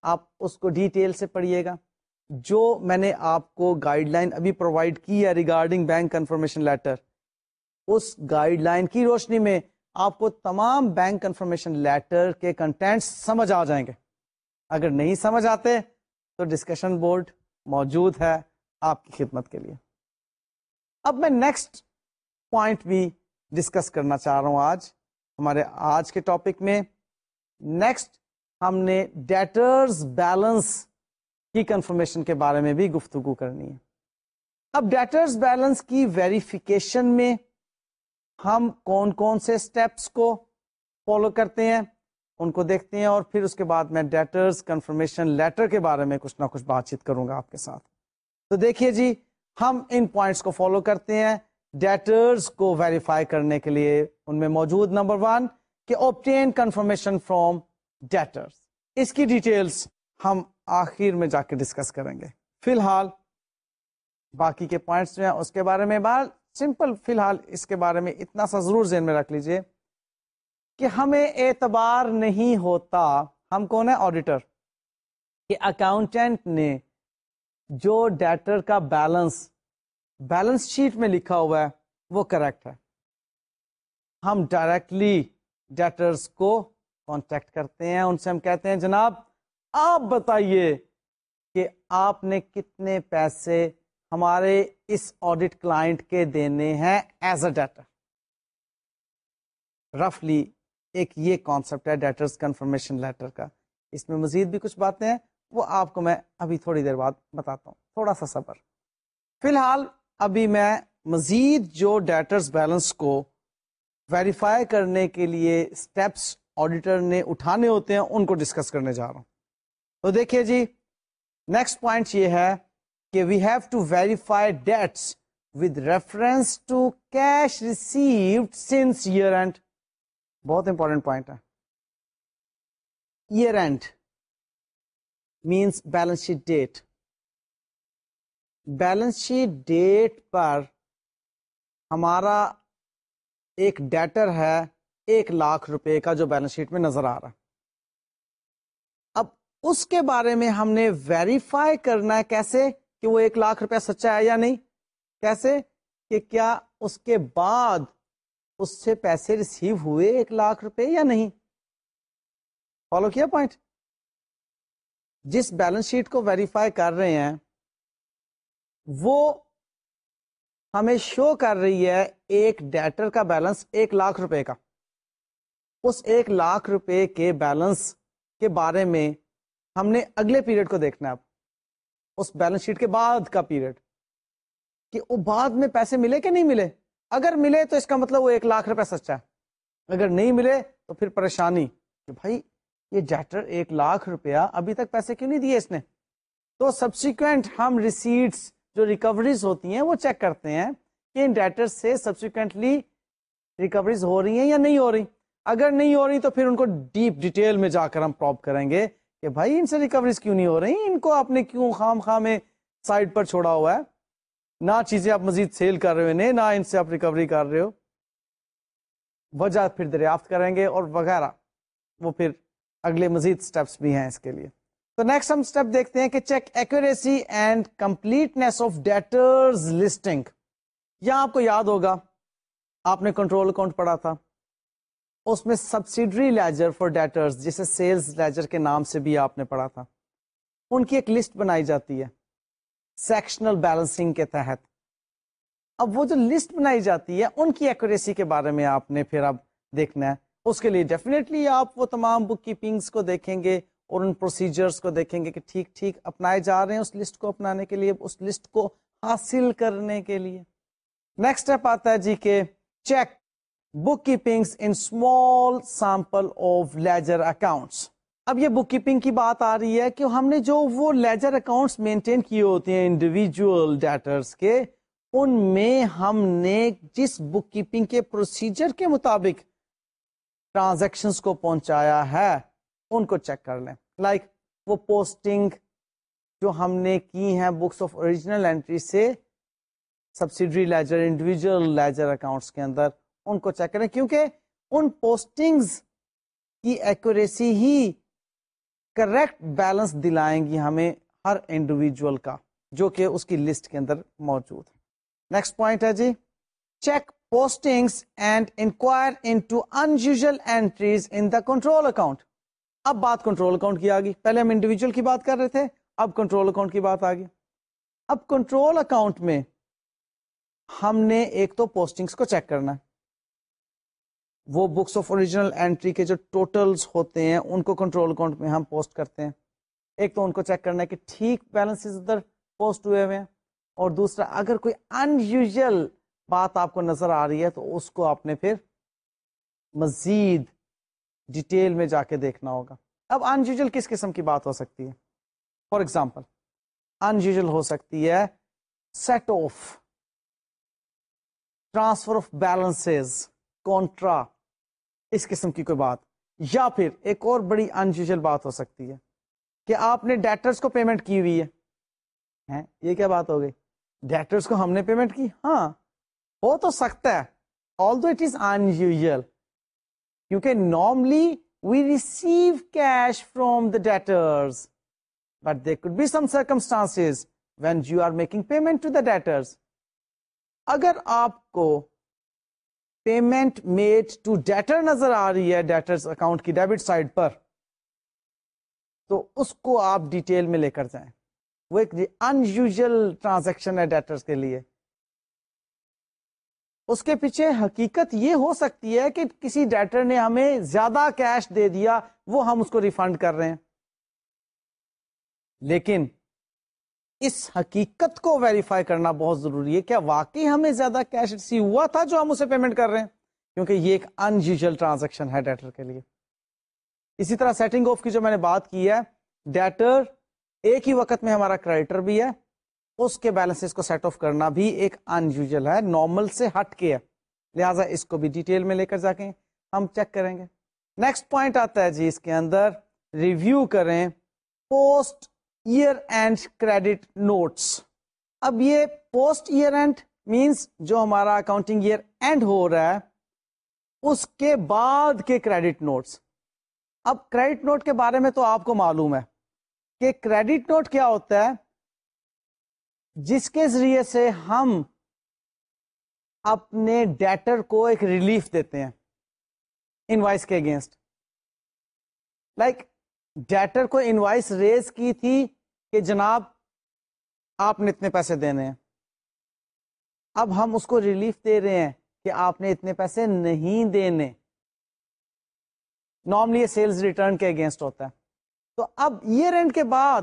آپ اس کو ڈیٹیل سے پڑھیے گا۔ جو میں نے آپ کو گائیڈ لائن ابھی پرووائڈ کی ہے ریگارڈنگ بینک کنفرمیشن لیٹر اس گائیڈ لائن کی روشنی میں آپ کو تمام بینک کنفرمیشن لیٹر کے کنٹینٹس سمجھ آ جائیں گے۔ اگر نہیں سمجھ آتے تو ڈسکشن بورڈ موجود ہے آپ کی خدمت کے لیے۔ اب میں نیکسٹ پوائنٹ بھی ڈسکس کرنا چاہ رہا ہوں آج، ہمارے آج کے ٹاپک میں۔ نیکسٹ ہم نے ڈیٹرز بیلنس کی کنفرمیشن کے بارے میں بھی گفتگو کرنی ہے۔ اب ڈیٹرز بیلنس کی ویریفیکیشن میں ہم کون کون سے اسٹیپس کو فالو کرتے ہیں ان کو دیکھتے ہیں اور پھر اس کے بعد میں ڈیٹرز کنفرمیشن لیٹر کے بارے میں کچھ نہ کچھ بات چیت کروں گا آپ کے ساتھ۔ تو دیکھیے جی ہم ان پوائنٹس کو فالو کرتے ہیں۔ ڈیٹرز کو ویریفائی کرنے کے لیے ان میں موجود نمبر ون کہ اوپٹین کنفرمیشن فروم ڈیٹرز اس کی ڈیٹیلز ہم آخر میں جا کے ڈسکس کریں گے۔ فی الحال باقی کے پوائنٹس جو ہیں اس کے بارے میں بات سمپل فی الحال اس کے بارے میں اتنا سا ضرور ذہن میں رکھ لیجیے کہ ہمیں اعتبار نہیں ہوتا، ہم کون ہیں؟ آڈیٹر کہ اکاؤنٹینٹ نے جو ڈیٹر کا بیلنس بیلنس شیٹ میں لکھا ہوا ہے، وہ کریکٹ ہے۔ ہم ڈائریکٹلی ڈیٹرز کو کانٹیکٹ کرتے ہیں، ان سے ہم کہتے ہیں، جناب، آپ بتائیے کہ آپ نے کتنے پیسے ہمارے اس آڈٹ کلائنٹ کے دینے ہیں ایز اے ڈیٹر رفلی ایک یہ کانسیپٹ ہے ڈیٹرز کنفرمیشن لیٹر کا۔ اس میں مزید بھی کچھ باتیں ہیں، وہ آپ کو میں ابھی تھوڑی دیر بعد بتاتا ہوں، تھوڑا سا صبر۔ فی الحال ابھی میں مزید جو ڈیٹرز بیلنس کو ویریفائی کرنے کے لیے اسٹیپس آڈیٹر نے اٹھانے ہوتے ہیں، ان کو ڈسکس کرنے جا رہا ہوں۔ تو دیکھیے جی نیکسٹ پوائنٹ یہ ہے کہ we have to verify dates with reference to cash received since year end بہت امپورٹینٹ پوائنٹ ہے۔ Year end means balance sheet date balance sheet date پر ہمارا ایک ڈیٹر ہے ایک لاکھ روپے کا جو بیلنس شیٹ میں نظر آ رہا۔ اب اس کے بارے میں ہم نے ویریفائی کرنا ہے کیسے کہ وہ ایک لاکھ روپے سچا ہے یا نہیں۔ کیسے کہ کیا اس کے بعد اس سے پیسے ریسیو ہوئے ایک لاکھ روپے یا نہیں؟ فالو کیا پوائنٹ جس بیلنس شیٹ کو ویریفائی کر رہے ہیں، وہ ہمیں شو کر رہی ہے ایک ڈیٹر کا بیلنس ایک لاکھ روپے کا۔ اس ایک لاکھ روپے کے بیلنس کے بارے میں ہم نے اگلے پیریڈ کو دیکھنا ہے۔ اب اس بیلنس شیٹ کے بعد کا پیریڈ کہ وہ بعد میں پیسے ملے کہ نہیں ملے؟ اگر ملے تو اس کا مطلب وہ ایک لاکھ روپے سچا ہے۔ اگر نہیں ملے تو پھر پریشانی کہ بھائی، یہ ڈیٹر ایک لاکھ روپیہ ابھی تک پیسے کیوں نہیں دیے اس نے؟ تو سبسیکوینٹ ہم ریسیٹس جو ریکوریز ہوتی ہیں وہ چیک کرتے ہیں کہ ان ڈیٹر سے سبسیکوینٹلی ریکوریز ہو رہی ہیں یا نہیں ہو رہی۔ اگر نہیں ہو رہی تو پھر ان کو ڈیپ ڈیٹیل میں جا کر ہم پراپ کریں گے کہ بھائی ان سے ریکوریز کیوں نہیں ہو رہی؟ ان کو آپ نے کیوں خام خام سائڈ پر چھوڑا ہوا ہے؟ نہ چیزیں آپ مزید سیل کر رہے ہو نہ ان سے آپ ریکوری کر رہے ہو۔ وجہ پھر دریافت کریں گے اور وغیرہ۔ وہ پھر اگلے مزید سٹیپس بھی ہیں اس کے لیے۔ تو نیکسٹ ہم سٹیپ دیکھتے ہیں کہ check accuracy and completeness of debtors listing یا آپ کو یاد ہوگا، آپ نے کنٹرول اکاؤنٹ پڑھا تھا۔ اس میں سبسیڈری لیجر فار ڈیٹرز جسے سیلز لیجر کے نام سے بھی آپ نے پڑھا تھا۔ ان کی ایک لسٹ بنائی جاتی ہے۔ سیکشنل بیلنسنگ کے تحت۔ اب وہ جو لسٹ بنائی جاتی ہے، ان کی ایکوریسی کے بارے میں آپ نے پھر اب دیکھنا ہے۔ اس کے لیے ڈیفینیٹلی آپ وہ تمام بک کیپنگس کو دیکھیں گے اور ان پروسیجرز کو دیکھیں گے کہ ٹھیک ٹھیک اپنائے جا رہے ہیں اس لسٹ کو اپنانے کے لیے، اس لسٹ کو حاصل کرنے کے لیے۔ نیکسٹ اسٹیپ آتا ہے جی کہ check bookkeeping in small sample of ledger accounts اب یہ بک کیپنگ کی بات آ رہی ہے کہ ہم نے جو وہ لیجر اکاؤنٹس مینٹین کیے ہوتے ہیں انڈیویجل ڈیٹرس کے، ان میں ہم نے جس بک کیپنگ کے پروسیجر کے مطابق ٹرانزیکشن کو پہنچایا ہے، ان کو چیک کر لیں۔ لائک like وہ پوسٹنگ جو ہم نے کی ہیں بکس آف اوریجنل اینٹری سے subsidiary ledger individual ledger accounts کے اندر، ان کو چیک کریں۔ کیونکہ ان پوسٹنگز کی ایکوریسی ہی کریکٹ بیلنس دلائیں گی ہمیں ہر انڈیویجل کا، جو کہ اس کی لسٹ کے اندر موجود ہے۔ نیکسٹ پوائنٹ ہے جی check posting and inquire into unusual entries in the control account اب بات کنٹرول اکاؤنٹ کی آ گئی۔ پہلے ہم انڈیویجل کی بات کر رہے تھے، اب کنٹرول اکاؤنٹ کی بات آ گئی۔ اب کنٹرول اکاؤنٹ میں ہم نے ایک تو پوسٹنگس کو چیک کرنا۔ ہے وہ بکس آف اوریجنل اینٹری کے جو ٹوٹلز ہوتے ہیں، ان کو کنٹرول اکاؤنٹ میں ہم پوسٹ کرتے ہیں۔ ایک تو ان کو چیک کرنا ہے کہ ٹھیک بیلنس ادھر پوسٹ ہوئے ہوئے ہیں اور دوسرا، اگر کوئی ان بات آپ کو نظر آ رہی ہے تو اس کو آپ نے پھر مزید ڈیٹیل میں جا کے دیکھنا ہوگا۔ اب ان کس قسم کی بات ہو سکتی ہے؟ فار ایگزامپل ان ہو سکتی ہے set off transfer of balance contra اس قسم کی کوئی بات۔ یا پھر ایک اور بڑی انجل بات ہو سکتی ہے کہ آپ نے ڈیٹرز کو پیمنٹ کی ہوئی ہے۔ یہ کیا بات ہو گئی؟ ڈیٹرز کو ہم نے پیمنٹ کی؟ ہاں۔ ہو تو سکتا ہے although it is unusual کیونکہ normally we receive cash from the debtors but they could be some circumstance when you are making payment to the debtors اگر آپ کو پیمنٹ میڈ ٹو ڈیٹر نظر آ رہی ہے ڈیٹر اکاؤنٹ کی debit side پر۔ تو اس کو آپ ڈیٹیل میں لے کر جائیں۔ وہ ایک انیوژل ٹرانزیکشن ہے ڈیٹر کے لیے۔ اس کے پیچھے حقیقت یہ ہو سکتی ہے کہ کسی ڈیٹر نے ہمیں زیادہ کیش دے دیا، وہ ہم اس کو ریفنڈ کر رہے ہیں۔ لیکن اس حقیقت کو ویریفائی کرنا بہت ضروری ہے. کیا واقعی ہمیں زیادہ کیش ریسیو ہوا تھا جو ہم اسے پیمنٹ کر رہے ہیں؟ کیونکہ یہ ایک انیوژل ٹرانزیکشن ہے ڈیٹر کے لیے. اسی طرح سیٹنگ آف کی جو میں نے بات کی ہے ڈیٹر ایک ہی وقت میں ہمارا کریڈیٹر بھی ہے، اس کے بیلنس کو سیٹ آف کرنا بھی ایک انیوژل ہے نارمل سے ہٹ کے ہے. لہٰذا اس کو بھی ڈیٹیل میں لے کر جا کے ہم چیک کریں گے. نیکسٹ پوائنٹ آتا ہے جی اس کے اندر ریویو کریں. Post year end credit notes اب یہ پوسٹ ایئر اینڈ مینس جو ہمارا اکاؤنٹنگ ایئر اینڈ ہو رہا ہے اس کے بعد کے کریڈٹ نوٹس اب کریڈٹ نوٹ کے بارے میں تو آپ کو معلوم ہے کہ کریڈٹ نوٹ کیا ہوتا ہے جس کے ذریعے سے ہم اپنے ڈیٹر کو ایک ریلیف دیتے ہیں انوائس کے اگینسٹ لائک like, ڈیٹر کو انوائس ریز کی تھی کہ جناب آپ نے اتنے پیسے دینے ہیں۔ اب ہم اس کو ریلیف دے رہے ہیں کہ آپ نے اتنے پیسے نہیں دینے۔ نارملی سیلز ریٹرن کے اگینسٹ ہوتا ہے۔ تو اب ایئر اینڈ کے بعد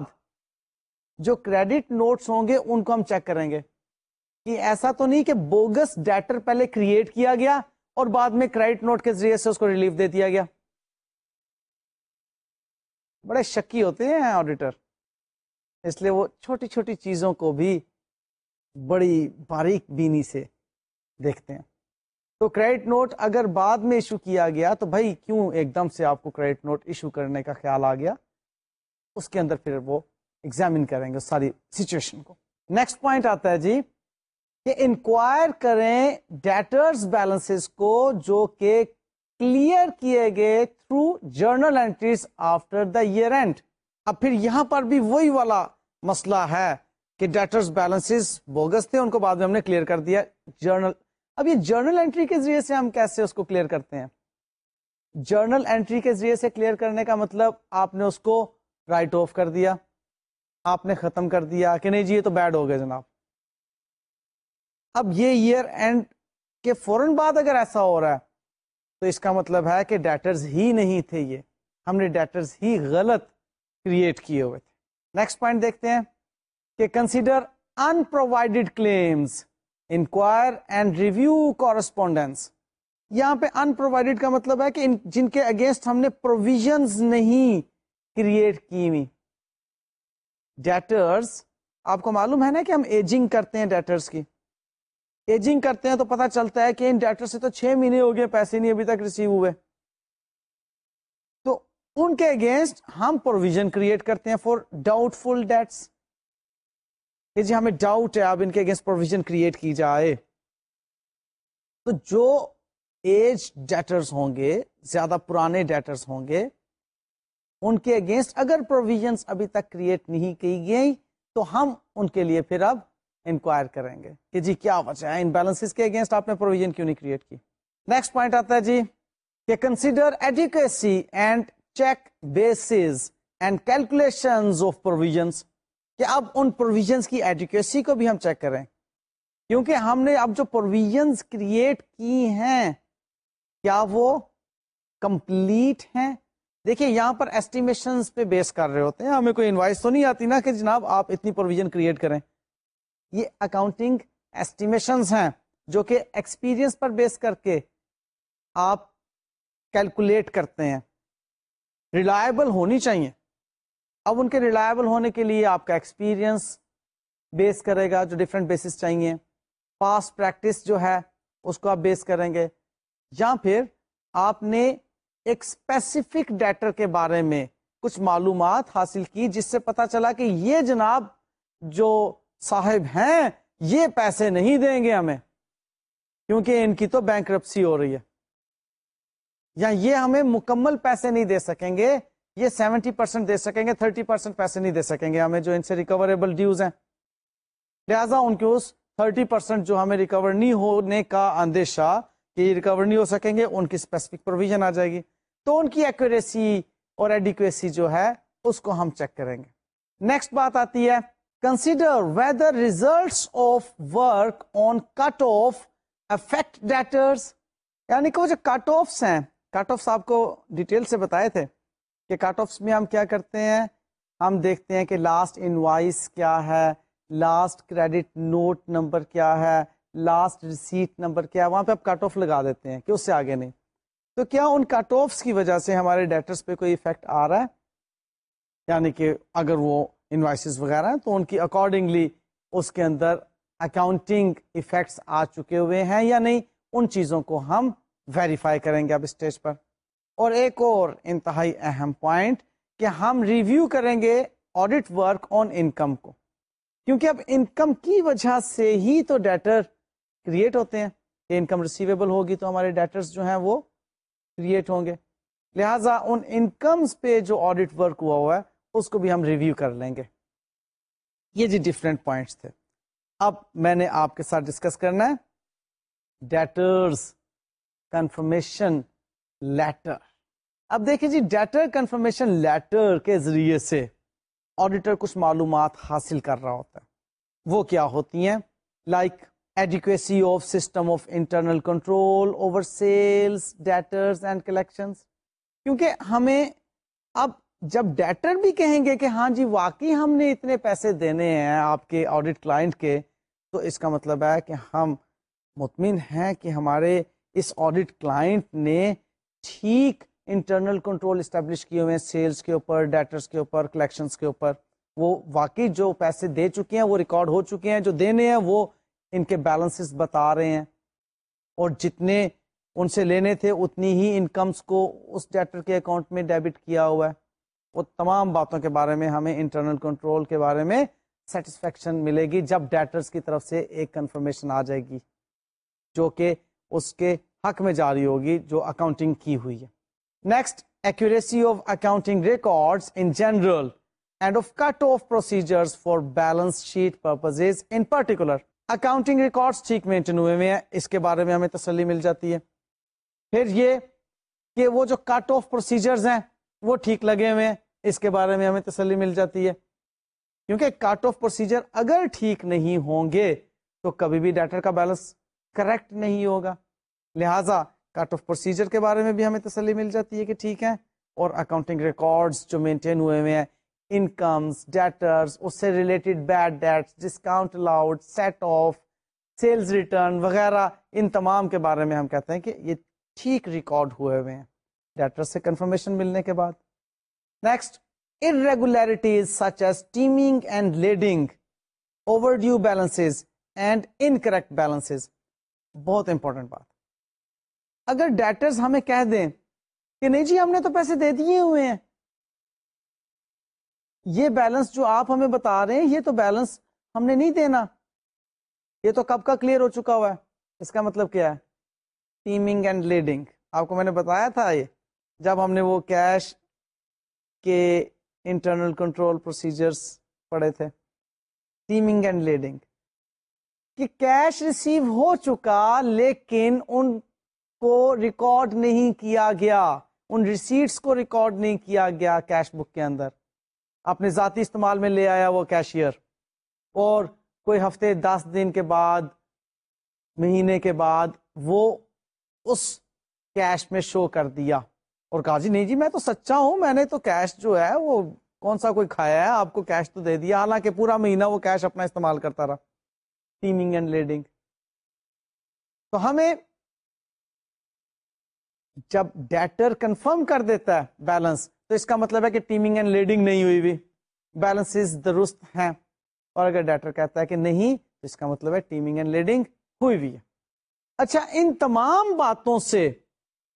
جو کریڈٹ نوٹس ہوں گے ان کو ہم چیک کریں گے کہ ایسا تو نہیں کہ بوگس ڈیٹر پہلے کریٹ کیا گیا اور بعد میں کریڈٹ نوٹ کے ذریعے سے اس کو ریلیف دے دیا گیا۔ بڑے شکی ہوتے ہیں آڈیٹر اس لیے وہ چھوٹی چھوٹی چیزوں کو بھی بڑی باریک بینی سے دیکھتے ہیں۔ تو کریڈٹ نوٹ اگر بعد میں ایشو کیا گیا تو بھائی کیوں ایک دم سے آپ کو کریڈٹ نوٹ ایشو کرنے کا خیال آ گیا؟ اس کے اندر پھر وہ ایگزامن کریں گے ساری سچویشن کو۔ نیکسٹ پوائنٹ آتا ہے جی کہ انکوائر کریں ڈیٹرز بیلنس کو جو کہ کلیئر کیے گئے through journal entries after the year end اب پھر یہاں پر بھی وہی والا مسئلہ ہے کہ ڈیٹرز بیلنس بوگس تھے، ان کو بعد میں ہم نے کلیئر کر دیا جرنل اب یہ جرنل انٹری کے ذریعے سے ہم کیسے اس کو کلیئر کرتے ہیں؟ جرنل انٹری کے ذریعے سے کلیئر کرنے کا مطلب آپ نے اس کو رائٹ آف کر دیا، آپ نے ختم کر دیا کہ نہیں جی یہ تو بیڈ ہو گئے جناب۔ اب یہ ایئر اینڈ کے فوراً بعد اگر ایسا ہو رہا ہے تو اس کا مطلب ہے کہ ڈیٹرز ہی نہیں تھے یہ۔ ہم نے ڈیٹرز ہی غلط کریٹ کیے ہوئے تھے۔ نیکسٹ پوائنٹ دیکھتے ہیں کہ consider in provided inquire and review correspondence یہاں پہ ان پرووائڈیڈ کا مطلب ہے کہ جن کے اگینسٹ ہم نے پروویژنز نہیں کریٹ کی ہوئی۔ ڈیٹرز آپ کو معلوم ہے نا کہ ہم ایجنگ کرتے ہیں ڈیٹرز کی۔ ایجنگ کرتے ہیں تو پتا چلتا ہے کہ ان ڈیٹر سے تو چھ مہینے ہو گئے، پیسے نہیں ابھی تک ریسیو ہوئے۔ تو ان کے اگینسٹ ہم پروویژن کریٹ کرتے ہیں فور ڈاؤٹ فل ڈیٹس کہ جی ہمیں ڈاؤٹ ہے، اب ان کے اگینسٹ پروویژن کریٹ کی جائے۔ تو جو ایج ڈیٹرز ہوں گے، زیادہ پرانے ڈیٹرز ہوں گے، ان کے اگینسٹ اگر پروویژن ابھی تک کریٹ نہیں کی گئی تو ہم ان کے لیے پھر اب انکوائر کریں گے کہ جی کیا وجہ ہے؟ ان بیلنس کے اگینسٹ آپ نے پروویژن کیوں نہیں کریٹ کی؟ نیکسٹ پوائنٹ آتا ہے جی کہ consider adequacy and check bases and calculation of provisions کہ اب ان پروویژنس کی ایجوکیسی کو بھی ہم چیک کریں۔ کیونکہ ہم نے اب جو پروویژنس کریٹ کی ہیں، کیا وہ کمپلیٹ ہیں؟ دیکھیے یہاں پر ایسٹیمیشن پہ بیس کر رہے ہوتے ہیں، ہمیں کوئی انوائس تو نہیں آتی نا کہ جناب آپ اتنی پروویژن کریٹ کریں۔ یہ اکاؤنٹنگ ایسٹیمیشن ہیں جو کہ ایکسپیرئنس پر بیس کر کے آپ کیلکولیٹ کرتے ہیں۔ ریلائبل ہونی چاہیے۔ اب ان کے ریلائبل ہونے کے لیے آپ کا ایکسپیرئنس بیس کرے گا جو ڈفرینٹ بیسس چاہیے۔ پاس پریکٹس جو ہے اس کو آپ بیس کریں گے۔ یا پھر آپ نے ایک اسپیسیفک ڈیٹر کے بارے میں کچھ معلومات حاصل کی جس سے پتا چلا کہ یہ جناب جو صاحب ہیں، یہ پیسے نہیں دیں گے ہمیں، کیونکہ ان کی تو بینک رپسی ہو رہی ہے۔ یا یہ ہمیں مکمل پیسے نہیں دے سکیں گے، یہ سیونٹی پرسینٹ دے سکیں گے تھرٹی پرسینٹ پیسے نہیں دے سکیں گے۔ ہمیں جو ان سے ریکوریبل ڈیوز ہیں۔ لہٰذا ان کے اس تھرٹی پرسینٹ جو ہمیں ریکور نہیں ہونے کا اندیشہ کہ یہ ریکور نہیں ہو سکیں گے، ان کی اسپیسیفک پروویژن آ جائے گی۔ تو ان کی ایکوریسی اور ایڈیکویسی جو ہے، اس کو ہم چیک کریں گے۔ نیکسٹ بات آتی ہے consider whether results of work on cut off affect debtors یعنی کہ وہ جو کٹ آفس ہیں کٹ آفس آپ کو ڈیٹیل سے بتائے تھے کہ کٹ آفس میں ہم کیا کرتے ہیں؟ ہم دیکھتے ہیں کہ لاسٹ انوائس کیا ہے لاسٹ کریڈٹ نوٹ نمبر کیا ہے لاسٹ ریسیٹ نمبر کیا ہے، وہاں پہ آپ کٹ آف لگا دیتے ہیں کہ اس سے آگے نہیں۔ تو کیا ان کٹ آفس کی وجہ سے ہمارے ڈیٹرس پہ کوئی افیکٹ آ رہا ہے؟ یعنی کہ اگر وہ انوائسز وغیرہ ہیں تو ان کی اکارڈنگلی اس کے اندر اکاؤنٹنگ افیکٹس آ چکے ہوئے ہیں یا نہیں، ان چیزوں کو ہم ویریفائی کریں گے اب اسٹیج پر۔ اور ایک اور انتہائی اہم پوائنٹ کہ ہم ریویو کریں گے آڈٹ ورک آن انکم کو۔ کیونکہ اب انکم کی وجہ سے ہی تو ڈیٹر کریٹ ہوتے ہیں۔ کہ انکم ریسیویبل ہوگی تو ہمارے ڈیٹرز جو ہیں وہ کریٹ ہوں گے۔ لہذا ان انکمز پہ جو آڈٹ ورک ہوا ہوا ہے اس کو بھی ہم ریویو کر لیں گے۔ یہ جی ڈفرینٹ پوائنٹس تھے۔ اب میں نے آپ کے ساتھ ڈسکس کرنا ہے۔ ڈیٹرز کنفرمیشن لیٹر اب دیکھیں جی ڈیٹر کنفرمیشن لیٹر کے ذریعے سے آڈیٹر کچھ معلومات حاصل کر رہا ہوتا ہے۔ وہ کیا ہوتی ہیں؟ Like adequacy of system of internal control over sales debtors and collection کیونکہ ہمیں اب جب ڈیٹر بھی کہیں گے کہ ہاں جی واقعی ہم نے اتنے پیسے دینے ہیں آپ کے آڈیٹ کلائنٹ کے، تو اس کا مطلب ہے کہ ہم مطمئن ہیں کہ ہمارے اس آڈٹ کلائنٹ نے ٹھیک انٹرنل کنٹرول اسٹیبلش کیے ہوئے ہیں سیلس کے اوپر ڈیٹرس کے اوپر کلیکشنس کے اوپر۔ وہ واقعی جو پیسے دے چکے ہیں، وہ ریکارڈ ہو چکے ہیں، جو دینے ہیں، وہ ان کے بیلنسز بتا رہے ہیں۔ اور جتنے ان سے لینے تھے، اتنی ہی انکمس کو اس ڈیٹر کے اکاؤنٹ میں ڈیبٹ کیا ہوا ہے۔ وہ تمام باتوں کے بارے میں، ہمیں انٹرنل کنٹرول کے بارے میں سیٹسفیکشن ملے گی جب ڈیٹرز کی طرف سے ایک کنفرمیشن آ جائے گی، جو کہ اس کے حق میں جاری ہوگی، جو اکاؤنٹنگ کی ہوئی ہے۔ Next accuracy of accounting record in general and of cut off procedure for balance sheet purpose in particular accounting record ٹھیک مینٹین ہوئے ہوئے ہیں، اس کے بارے میں ہمیں تسلی مل جاتی ہے۔ پھر یہ کہ وہ جو کٹ آف پروسیجرز ہیں وہ ٹھیک لگے ہوئے ہیں، اس کے بارے میں ہمیں تسلی مل جاتی ہے۔ کیونکہ کٹ آف پروسیجر اگر ٹھیک نہیں ہوں گے تو کبھی بھی ڈیٹر کا بیلنس کریکٹ نہیں ہوگا۔ لہذا کٹ آف پروسیجر کے بارے میں بھی ہمیں تسلی مل جاتی ہے کہ ٹھیک ہے۔ اور اکاؤنٹنگ ریکارڈز جو مینٹین ہوئے ہوئے ہیں انکمس ڈیٹرز اس سے related bad debts discount allowed set off sales return وغیرہ، ان تمام کے بارے میں ہم کہتے ہیں کہ یہ ٹھیک ریکارڈ ہوئے ہوئے ہیں۔ ڈیٹر سے کنفرمیشن ملنے کے بعد next irregularities such as teaming and leading overdue balances and incorrect balances. بہت امپورٹنٹ بات اگر ڈیٹرز ہمیں کہہ دیں کہ نہیں جی ہم نے تو پیسے دے دیے ہوئے ہیں یہ بیلنس جو آپ ہمیں بتا رہے ہیں یہ تو بیلنس ہم نے نہیں دینا یہ تو کب کا کلیئر ہو چکا ہوا ہے اس کا مطلب کیا ہے ٹیمنگ اینڈ لیڈنگ آپ کو میں نے بتایا تھا یہ جب ہم نے وہ کیش کے انٹرنل کنٹرول پروسیجرز پڑے تھے ٹیمنگ اینڈ لیڈنگ کہ کیش ریسیو ہو چکا لیکن ان کو ریکارڈ نہیں کیا گیا، ان ریسیٹس کو ریکارڈ نہیں کیا گیا کیش بک کے اندر۔ اپنے ذاتی استعمال میں لے آیا وہ کیشیئر اور کوئی ہفتے دس دن کے بعد، مہینے کے بعد وہ اس کیش میں شو کر دیا۔ اور کہا جی نہیں جی میں تو سچا ہوں، میں نے تو کیش جو ہے، وہ کون سا کوئی کھایا ہے؟ آپ کو کیش تو دے دیا، حالانکہ پورا مہینہ وہ کیش اپنا استعمال کرتا رہا ٹیمنگ اینڈ لیڈنگ تو ہمیں جب ڈیٹر کنفرم کر دیتا ہے بیلنس تو اس کا مطلب ہے کہ ٹیمنگ اینڈ لیڈنگ نہیں ہوئی بھی۔ بیلنس درست ہیں۔ اور اگر ڈیٹر کہتا ہے کہ نہیں، تو اس کا مطلب ہے ٹیمنگ اینڈ لیڈنگ ہوئی بھی ہے۔ اچھا ان تمام باتوں سے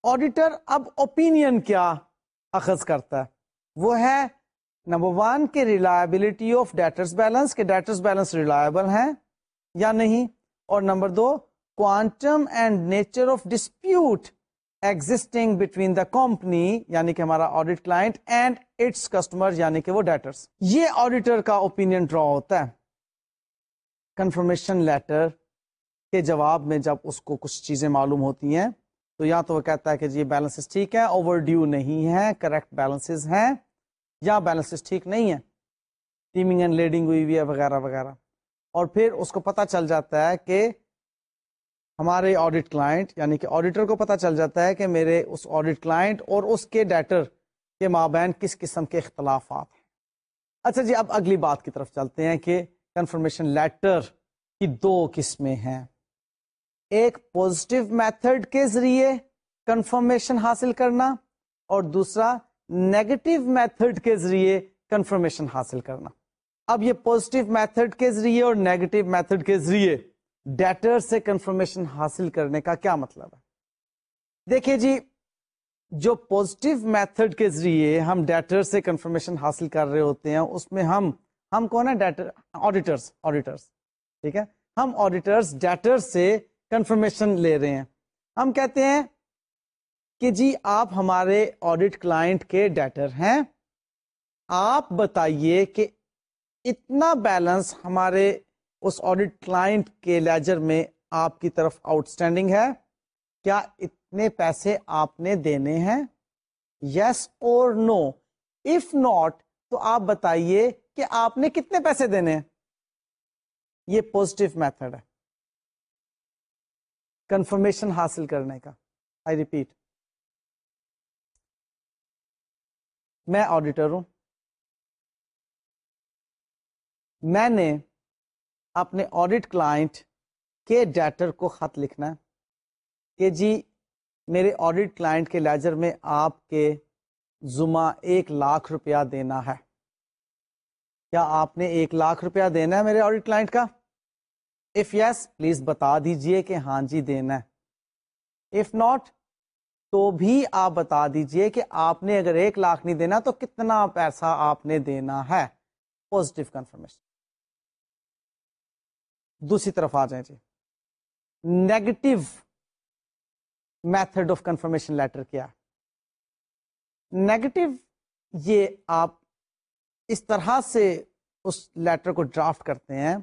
آڈیٹر اب اوپینین کیا اخذ کرتا ہے؟ وہ ہے نمبر ون کے ریلائبلٹی آف ڈیٹرس بیلنس کے ڈیٹرس بیلنس ریلائبل ہیں یا نہیں؟ اور number do quantum and nature of dispute existing between the company یعنی کہ ہمارا audit client and its customer یعنی کہ وہ ڈیٹرس یہ آڈیٹر کا اوپین ڈرا ہوتا ہے۔ کنفرمیشن لیٹر کے جواب میں جب اس کو کچھ چیزیں معلوم ہوتی ہیں تو یا تو وہ کہتا ہے کہ جی بیلنس ٹھیک ہے اوور ڈیو نہیں ہے کریکٹ بیلنس ہیں، یا بیلنس ٹھیک نہیں ہے ٹیمنگ اینڈ لیڈنگ ہوئی ہوئی ہے، وغیرہ وغیرہ۔ اور پھر اس کو پتا چل جاتا ہے کہ ہمارے آڈیٹ کلائنٹ یعنی کہ آڈیٹر کو پتا چل جاتا ہے کہ میرے اس آڈیٹ کلائنٹ اور اس کے ڈیٹر کے مابین کس قسم کے اختلافات ہیں۔ اچھا جی اب اگلی بات کی طرف چلتے ہیں کہ کنفرمیشن لیٹر کی دو قسمیں ہیں۔ ایک پوزیٹو میتھڈ کے ذریعے کنفرمیشن حاصل کرنا اور دوسرا نیگیٹو میتھڈ کے ذریعے کنفرمیشن حاصل کرنا۔ اب یہ پوزیٹو میتھڈ کے ذریعے اور نیگیٹو میتھڈ کے ذریعے ڈیٹر سے کنفرمیشن حاصل کرنے کا کیا مطلب ہے؟ دیکھیے جی جو پوزیٹو میتھڈ کے ذریعے ہم ڈیٹر سے کنفرمیشن حاصل کر رہے ہوتے ہیں، اس میں ہم ہم کون ہے ڈیٹر آڈیٹرس آڈیٹرس ٹھیک ہے؟ ہم آڈیٹرس ڈیٹر سے کنفرمیشن لے رہے ہیں۔ ہم کہتے ہیں کہ جی آپ ہمارے آڈیٹ کلائنٹ کے ڈیٹر ہیں۔ آپ بتائیے کہ اتنا بیلنس ہمارے اس آڈیٹ کلائنٹ کے لیجر میں آپ کی طرف آؤٹ اسٹینڈنگ ہے۔ کیا اتنے پیسے آپ نے دینے ہیں؟ یس اور نو اف ناٹ تو آپ بتائیے کہ آپ نے کتنے پیسے دینے ہیں؟ یہ پوزیٹو میتھڈ ہے۔ کنفرمیشن حاصل کرنے کا۔ آئی ریپیٹ میں آڈیٹر ہوں۔ میں نے اپنے آڈیٹ کلائنٹ کے ڈیٹر کو خط لکھنا ہے کہ جی میرے آڈیٹ کلائنٹ کے لیجر میں آپ کے زما ایک لاکھ روپیہ دینا ہے۔ کیا آپ نے ایک لاکھ روپیہ دینا ہے میرے آڈیٹ کلائنٹ کا؟ اف یس پلیز بتا دیجیے کہ ہاں جی دینا ہے اف ناٹ تو بھی آپ بتا دیجیے کہ آپ نے اگر ایک لاکھ نہیں دینا تو کتنا پیسہ آپ نے دینا ہے پوزیٹو کنفرمیشن دوسری طرف آ جائیں جی negative method of confirmation letter کیا نیگیٹو یہ آپ اس طرح سے اس لیٹر کو ڈرافٹ کرتے ہیں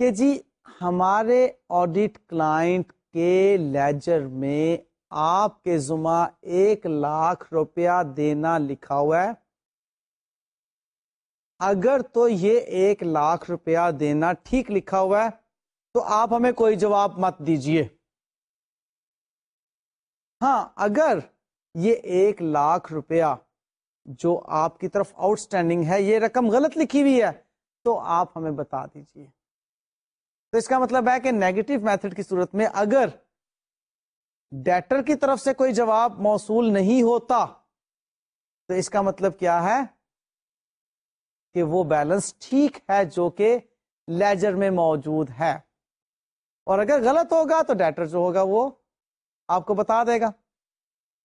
کہ جی ہمارے آڈیٹ کلائنٹ کے لیجر میں آپ کے زما ایک لاکھ روپیہ دینا لکھا ہوا ہے۔ اگر تو یہ ایک لاکھ روپیہ دینا ٹھیک لکھا ہوا ہے، تو آپ ہمیں کوئی جواب مت دیجیے۔ ہاں اگر یہ ایک لاکھ روپیہ جو آپ کی طرف آؤٹ اسٹینڈنگ ہے، یہ رقم غلط لکھی ہوئی ہے، تو آپ ہمیں بتا دیجیے۔ تو اس کا مطلب ہے کہ نیگیٹو میتھڈ کی صورت میں اگر ڈیٹر کی طرف سے کوئی جواب موصول نہیں ہوتا، تو اس کا مطلب کیا ہے؟ کہ وہ بیلنس ٹھیک ہے جو کہ لیجر میں موجود ہے۔ اور اگر غلط ہوگا تو ڈیٹر جو ہوگا وہ آپ کو بتا دے گا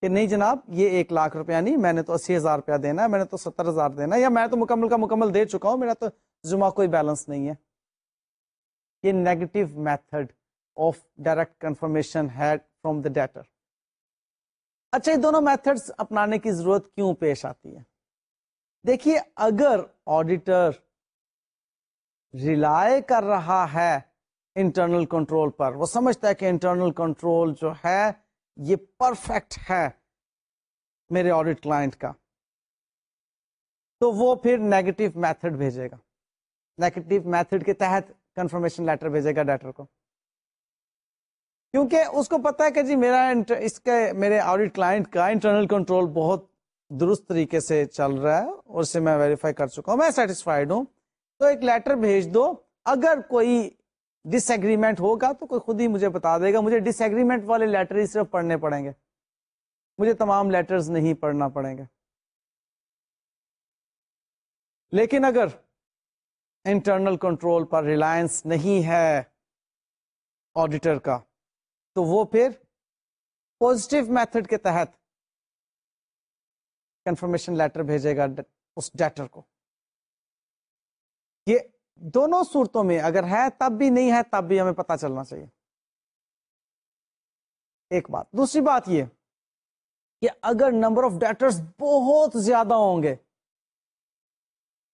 کہ نہیں جناب، یہ ایک لاکھ روپیہ نہیں، میں نے تو اسی ہزار روپیہ دینا ہے، میں نے تو ستر ہزار دینا ہے، یا میں تو مکمل کا مکمل دے چکا ہوں، میرا تو زما کوئی بیلنس نہیں ہے۔ یہ negative method of direct confirmation ہے فروم دا ڈیٹر اچھا یہ دونوں میتھڈ اپنانے کی ضرورت کیوں پیش آتی ہے دیکھیے، اگر آڈیٹر ریلائے کر رہا ہے انٹرنل کنٹرول پر، وہ سمجھتا ہے کہ انٹرنل کنٹرول جو ہے، یہ پرفیکٹ ہے میرے آڈیٹ کلائنٹ کا، تو وہ پھر نیگیٹو میتھڈ بھیجے گا۔ نیگیٹو میتھڈ کے تحت کنفرمیشن لیٹر بھیجے گا ڈیٹر کو۔ کیونکہ اس کو پتا ہے کہ جی میرا اس کے میرے آڈیٹ کلائنٹ کا انٹرنل کنٹرول بہت درست طریقے سے چل رہا ہے، اور اسے میں ویریفائی کر چکا ہوں، میں سیٹسفائڈ ہوں۔ تو ایک لیٹر بھیج دو، اگر کوئی ڈس ایگریمنٹ ہوگا تو کوئی خود ہی مجھے بتا دے گا۔ مجھے ڈس ایگریمنٹ والے لیٹر ہی صرف پڑھنے پڑیں گے۔ مجھے تمام لیٹرز نہیں پڑھنا پڑیں گے۔ لیکن اگر انٹرنل کنٹرول پر ریلائنس نہیں ہے آڈیٹر کا، تو وہ پھر پوزیٹو میتھڈ کے تحت کنفرمیشن لیٹر بھیجے گا اس ڈیٹر کو۔ یہ دونوں صورتوں میں اگر ہے تب بھی نہیں ہے، تب بھی ہمیں پتا چلنا چاہیے۔ ایک بات، دوسری بات یہ کہ اگر نمبر آف ڈیٹرز بہت زیادہ ہوں گے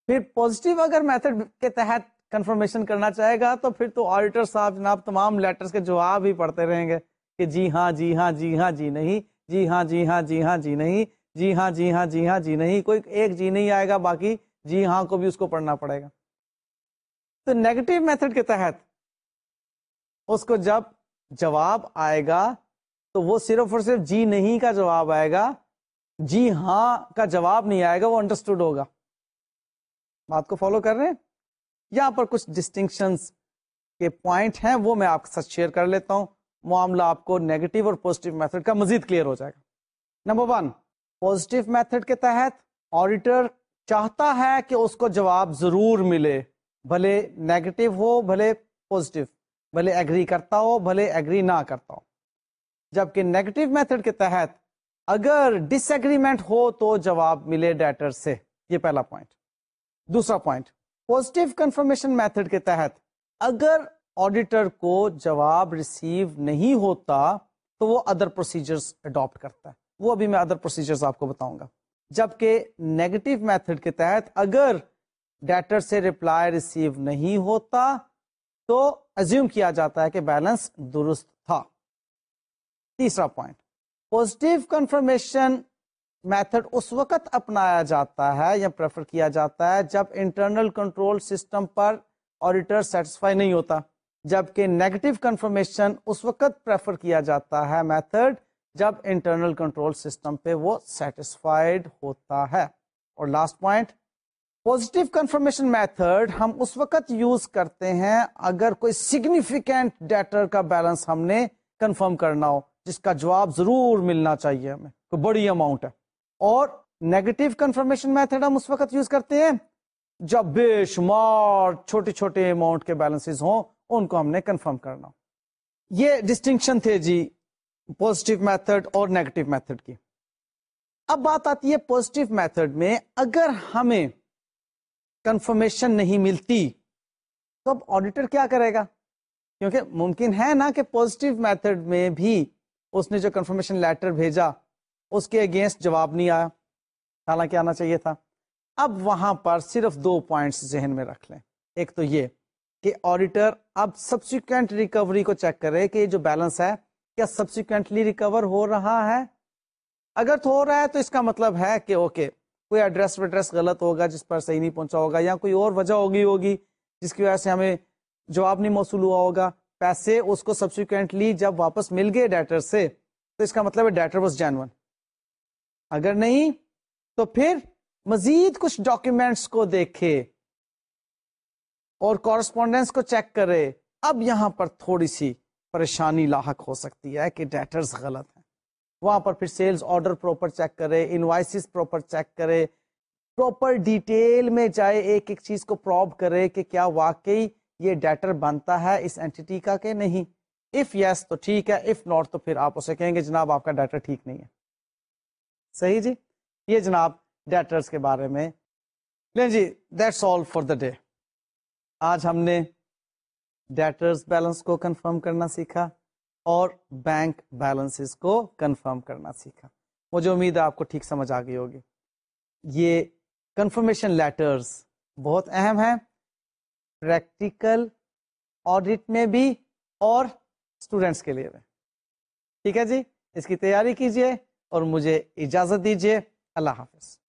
پھر پوزیٹو اگر میتھڈ کے تحت کنفرمیشن کرنا چاہے گا تو پھر تو آڈیٹر صاحب جناب تمام لیٹرز کے جواب ہی پڑھتے رہیں گے کہ جی ہاں جی ہاں جی ہاں جی نہیں جی ہاں جی ہاں جی ہاں جی نہیں جی ہاں جی ہاں جی ہاں جی نہیں، کوئی ایک جی نہیں آئے گا، باقی جی ہاں کو بھی اس کو پڑھنا پڑے گا۔ تو نیگیٹو میتھڈ کے تحت اس کو جب جواب آئے گا تو وہ صرف اور صرف جی نہیں کا جواب آئے گا جی ہاں کا جواب نہیں آئے گا، وہ انڈرسٹوڈ ہوگا۔ بات کو فالو کر رہے ہیں؟ یہاں پر کچھ ڈسٹنکشن کے پوائنٹ ہیں، وہ میں آپ کے ساتھ شیئر کر لیتا ہوں۔ معاملہ آپ کو نیگیٹو اور پوزیٹو میتھڈ کا مزید کلیئر ہو جائے گا۔ نمبر ون پوزیٹو میتھڈ کے تحت آڈیٹر چاہتا ہے کہ اس کو جواب ضرور ملے۔ بھلے نیگیٹو ہو، بھلے پوزیٹو بھلے ایگری کرتا ہو، بھلے ایگری نہ کرتا ہو۔ جبکہ نیگیٹو میتھڈ کے تحت اگر ڈس ایگریمنٹ ہو تو جواب ملے ڈیٹر سے۔ یہ پہلا پوائنٹ دوسرا پوائنٹ پوزیٹو کنفرمیشن میتھڈ کے تحت اگر آڈیٹر کو جواب ریسیو نہیں ہوتا تو وہ ادر پروسیجرز اڈاپٹ کرتا ہے۔ وہ ابھی میں ادر پروسیجرز آپ کو بتاؤں گا۔ جبکہ نیگیٹو میتھڈ کے تحت اگر ڈیٹر سے ریپلائی ریسیو نہیں ہوتا تو ازیوم کیا جاتا ہے کہ بیلنس درست تھا۔ تیسرا پوائنٹ پوزیٹو کنفرمیشن میتھڈ اس وقت اپنایا جاتا ہے یا پریفر کیا جاتا ہے جب انٹرنل کنٹرول سسٹم پر آڈیٹر سیٹسفائی نہیں ہوتا، جبکہ نیگیٹو کنفرمیشن اس وقت پریفر کیا جاتا ہے میتھڈ جب انٹرنل کنٹرول سسٹم پہ وہ سیٹسفائڈ ہوتا ہے۔ اور last point positive confirmation method ہم اس وقت یوز کرتے ہیں اگر کوئی سگنیفیکینٹ ڈیٹر کا بیلنس ہم نے کنفرم کرنا ہو، جس کا جواب ضرور ملنا چاہیے ہمیں، کوئی بڑی اماؤنٹ ہے۔ اور نیگیٹو کنفرمیشن میتھڈ ہم اس وقت یوز کرتے ہیں۔ جب بے شمار چھوٹے چھوٹے اماؤنٹ کے بیلنس ہوں، ان کو ہم نے کنفرم کرنا۔ یہ ڈسٹنکشن تھے جی پوزیٹو میتھڈ اور نیگیٹو میتھڈ کی۔ اب بات آتی ہے پوزیٹو میتھڈ میں، اگر ہمیں کنفرمیشن نہیں ملتی، تو اب آڈیٹر کیا کرے گا؟ کیونکہ ممکن ہے نا کہ پوزیٹو میتھڈ میں بھی اس نے جو کنفرمیشن لیٹر بھیجا اس کے اگینسٹ جواب نہیں آیا۔ حالانکہ آنا چاہیے تھا۔ اب وہاں پر صرف دو پوائنٹس ذہن میں رکھ لیں۔ ایک تو یہ کہ آڈیٹر اب سبسیکوینٹ ریکوری کو چیک کرے کہ جو بیلنس ہے، کیا سبسیکوینٹلی ریکور ہو رہا ہے؟ اگر تو ہو رہا ہے تو اس کا مطلب ہے کہ اوکے کوئی ایڈریس ویڈریس غلط ہوگا جس پر صحیح نہیں پہنچا ہوگا، یا کوئی اور وجہ ہوگی ہوگی جس کی وجہ سے ہمیں جواب نہیں موصول ہوا ہوگا۔ پیسے اس کو سبسیکوینٹلی جب واپس مل گئے ڈیٹر سے، تو اس کا مطلب ہے ڈیٹر واز جینون اگر نہیں تو پھر مزید کچھ ڈاکیومینٹس کو دیکھے اور کورسپونڈینس کو چیک کرے۔ اب یہاں پر تھوڑی سی پریشانی لاحق ہو سکتی ہے کہ ڈیٹرز غلط ہیں۔ وہاں پر پھر سیلز آرڈر پراپر چیک کرے انوائسز پراپر چیک کرے پراپر ڈیٹیل میں جائے ایک ایک چیز کو پروب کرے کہ کیا واقعی یہ ڈیٹر بنتا ہے اس اینٹی کا کہ نہیں۔ اف یس yes, تو ٹھیک ہے۔ اف ناٹ تو پھر آپ اسے کہیں گے جناب آپ کا ڈیٹر ٹھیک نہیں ہے۔ صحیح جی؟ یہ جناب ڈیٹرز کے بارے میں۔ لیں جی that's all for the day آج ہم نے ڈیٹرز بیلنس کو کنفرم کرنا سیکھا اور بینک بیلنس کو کنفرم کرنا سیکھا۔ مجھے امید ہے آپ کو ٹھیک سمجھ آ گئی ہوگی۔ یہ کنفرمیشن لیٹرز بہت اہم ہے پریکٹیکل آڈٹ میں بھی اور اسٹوڈینٹس کے لیے بھی۔ ٹھیک ہے جی؟ اس کی تیاری کیجیے اور مجھے اجازت دیجیے اللہ حافظ۔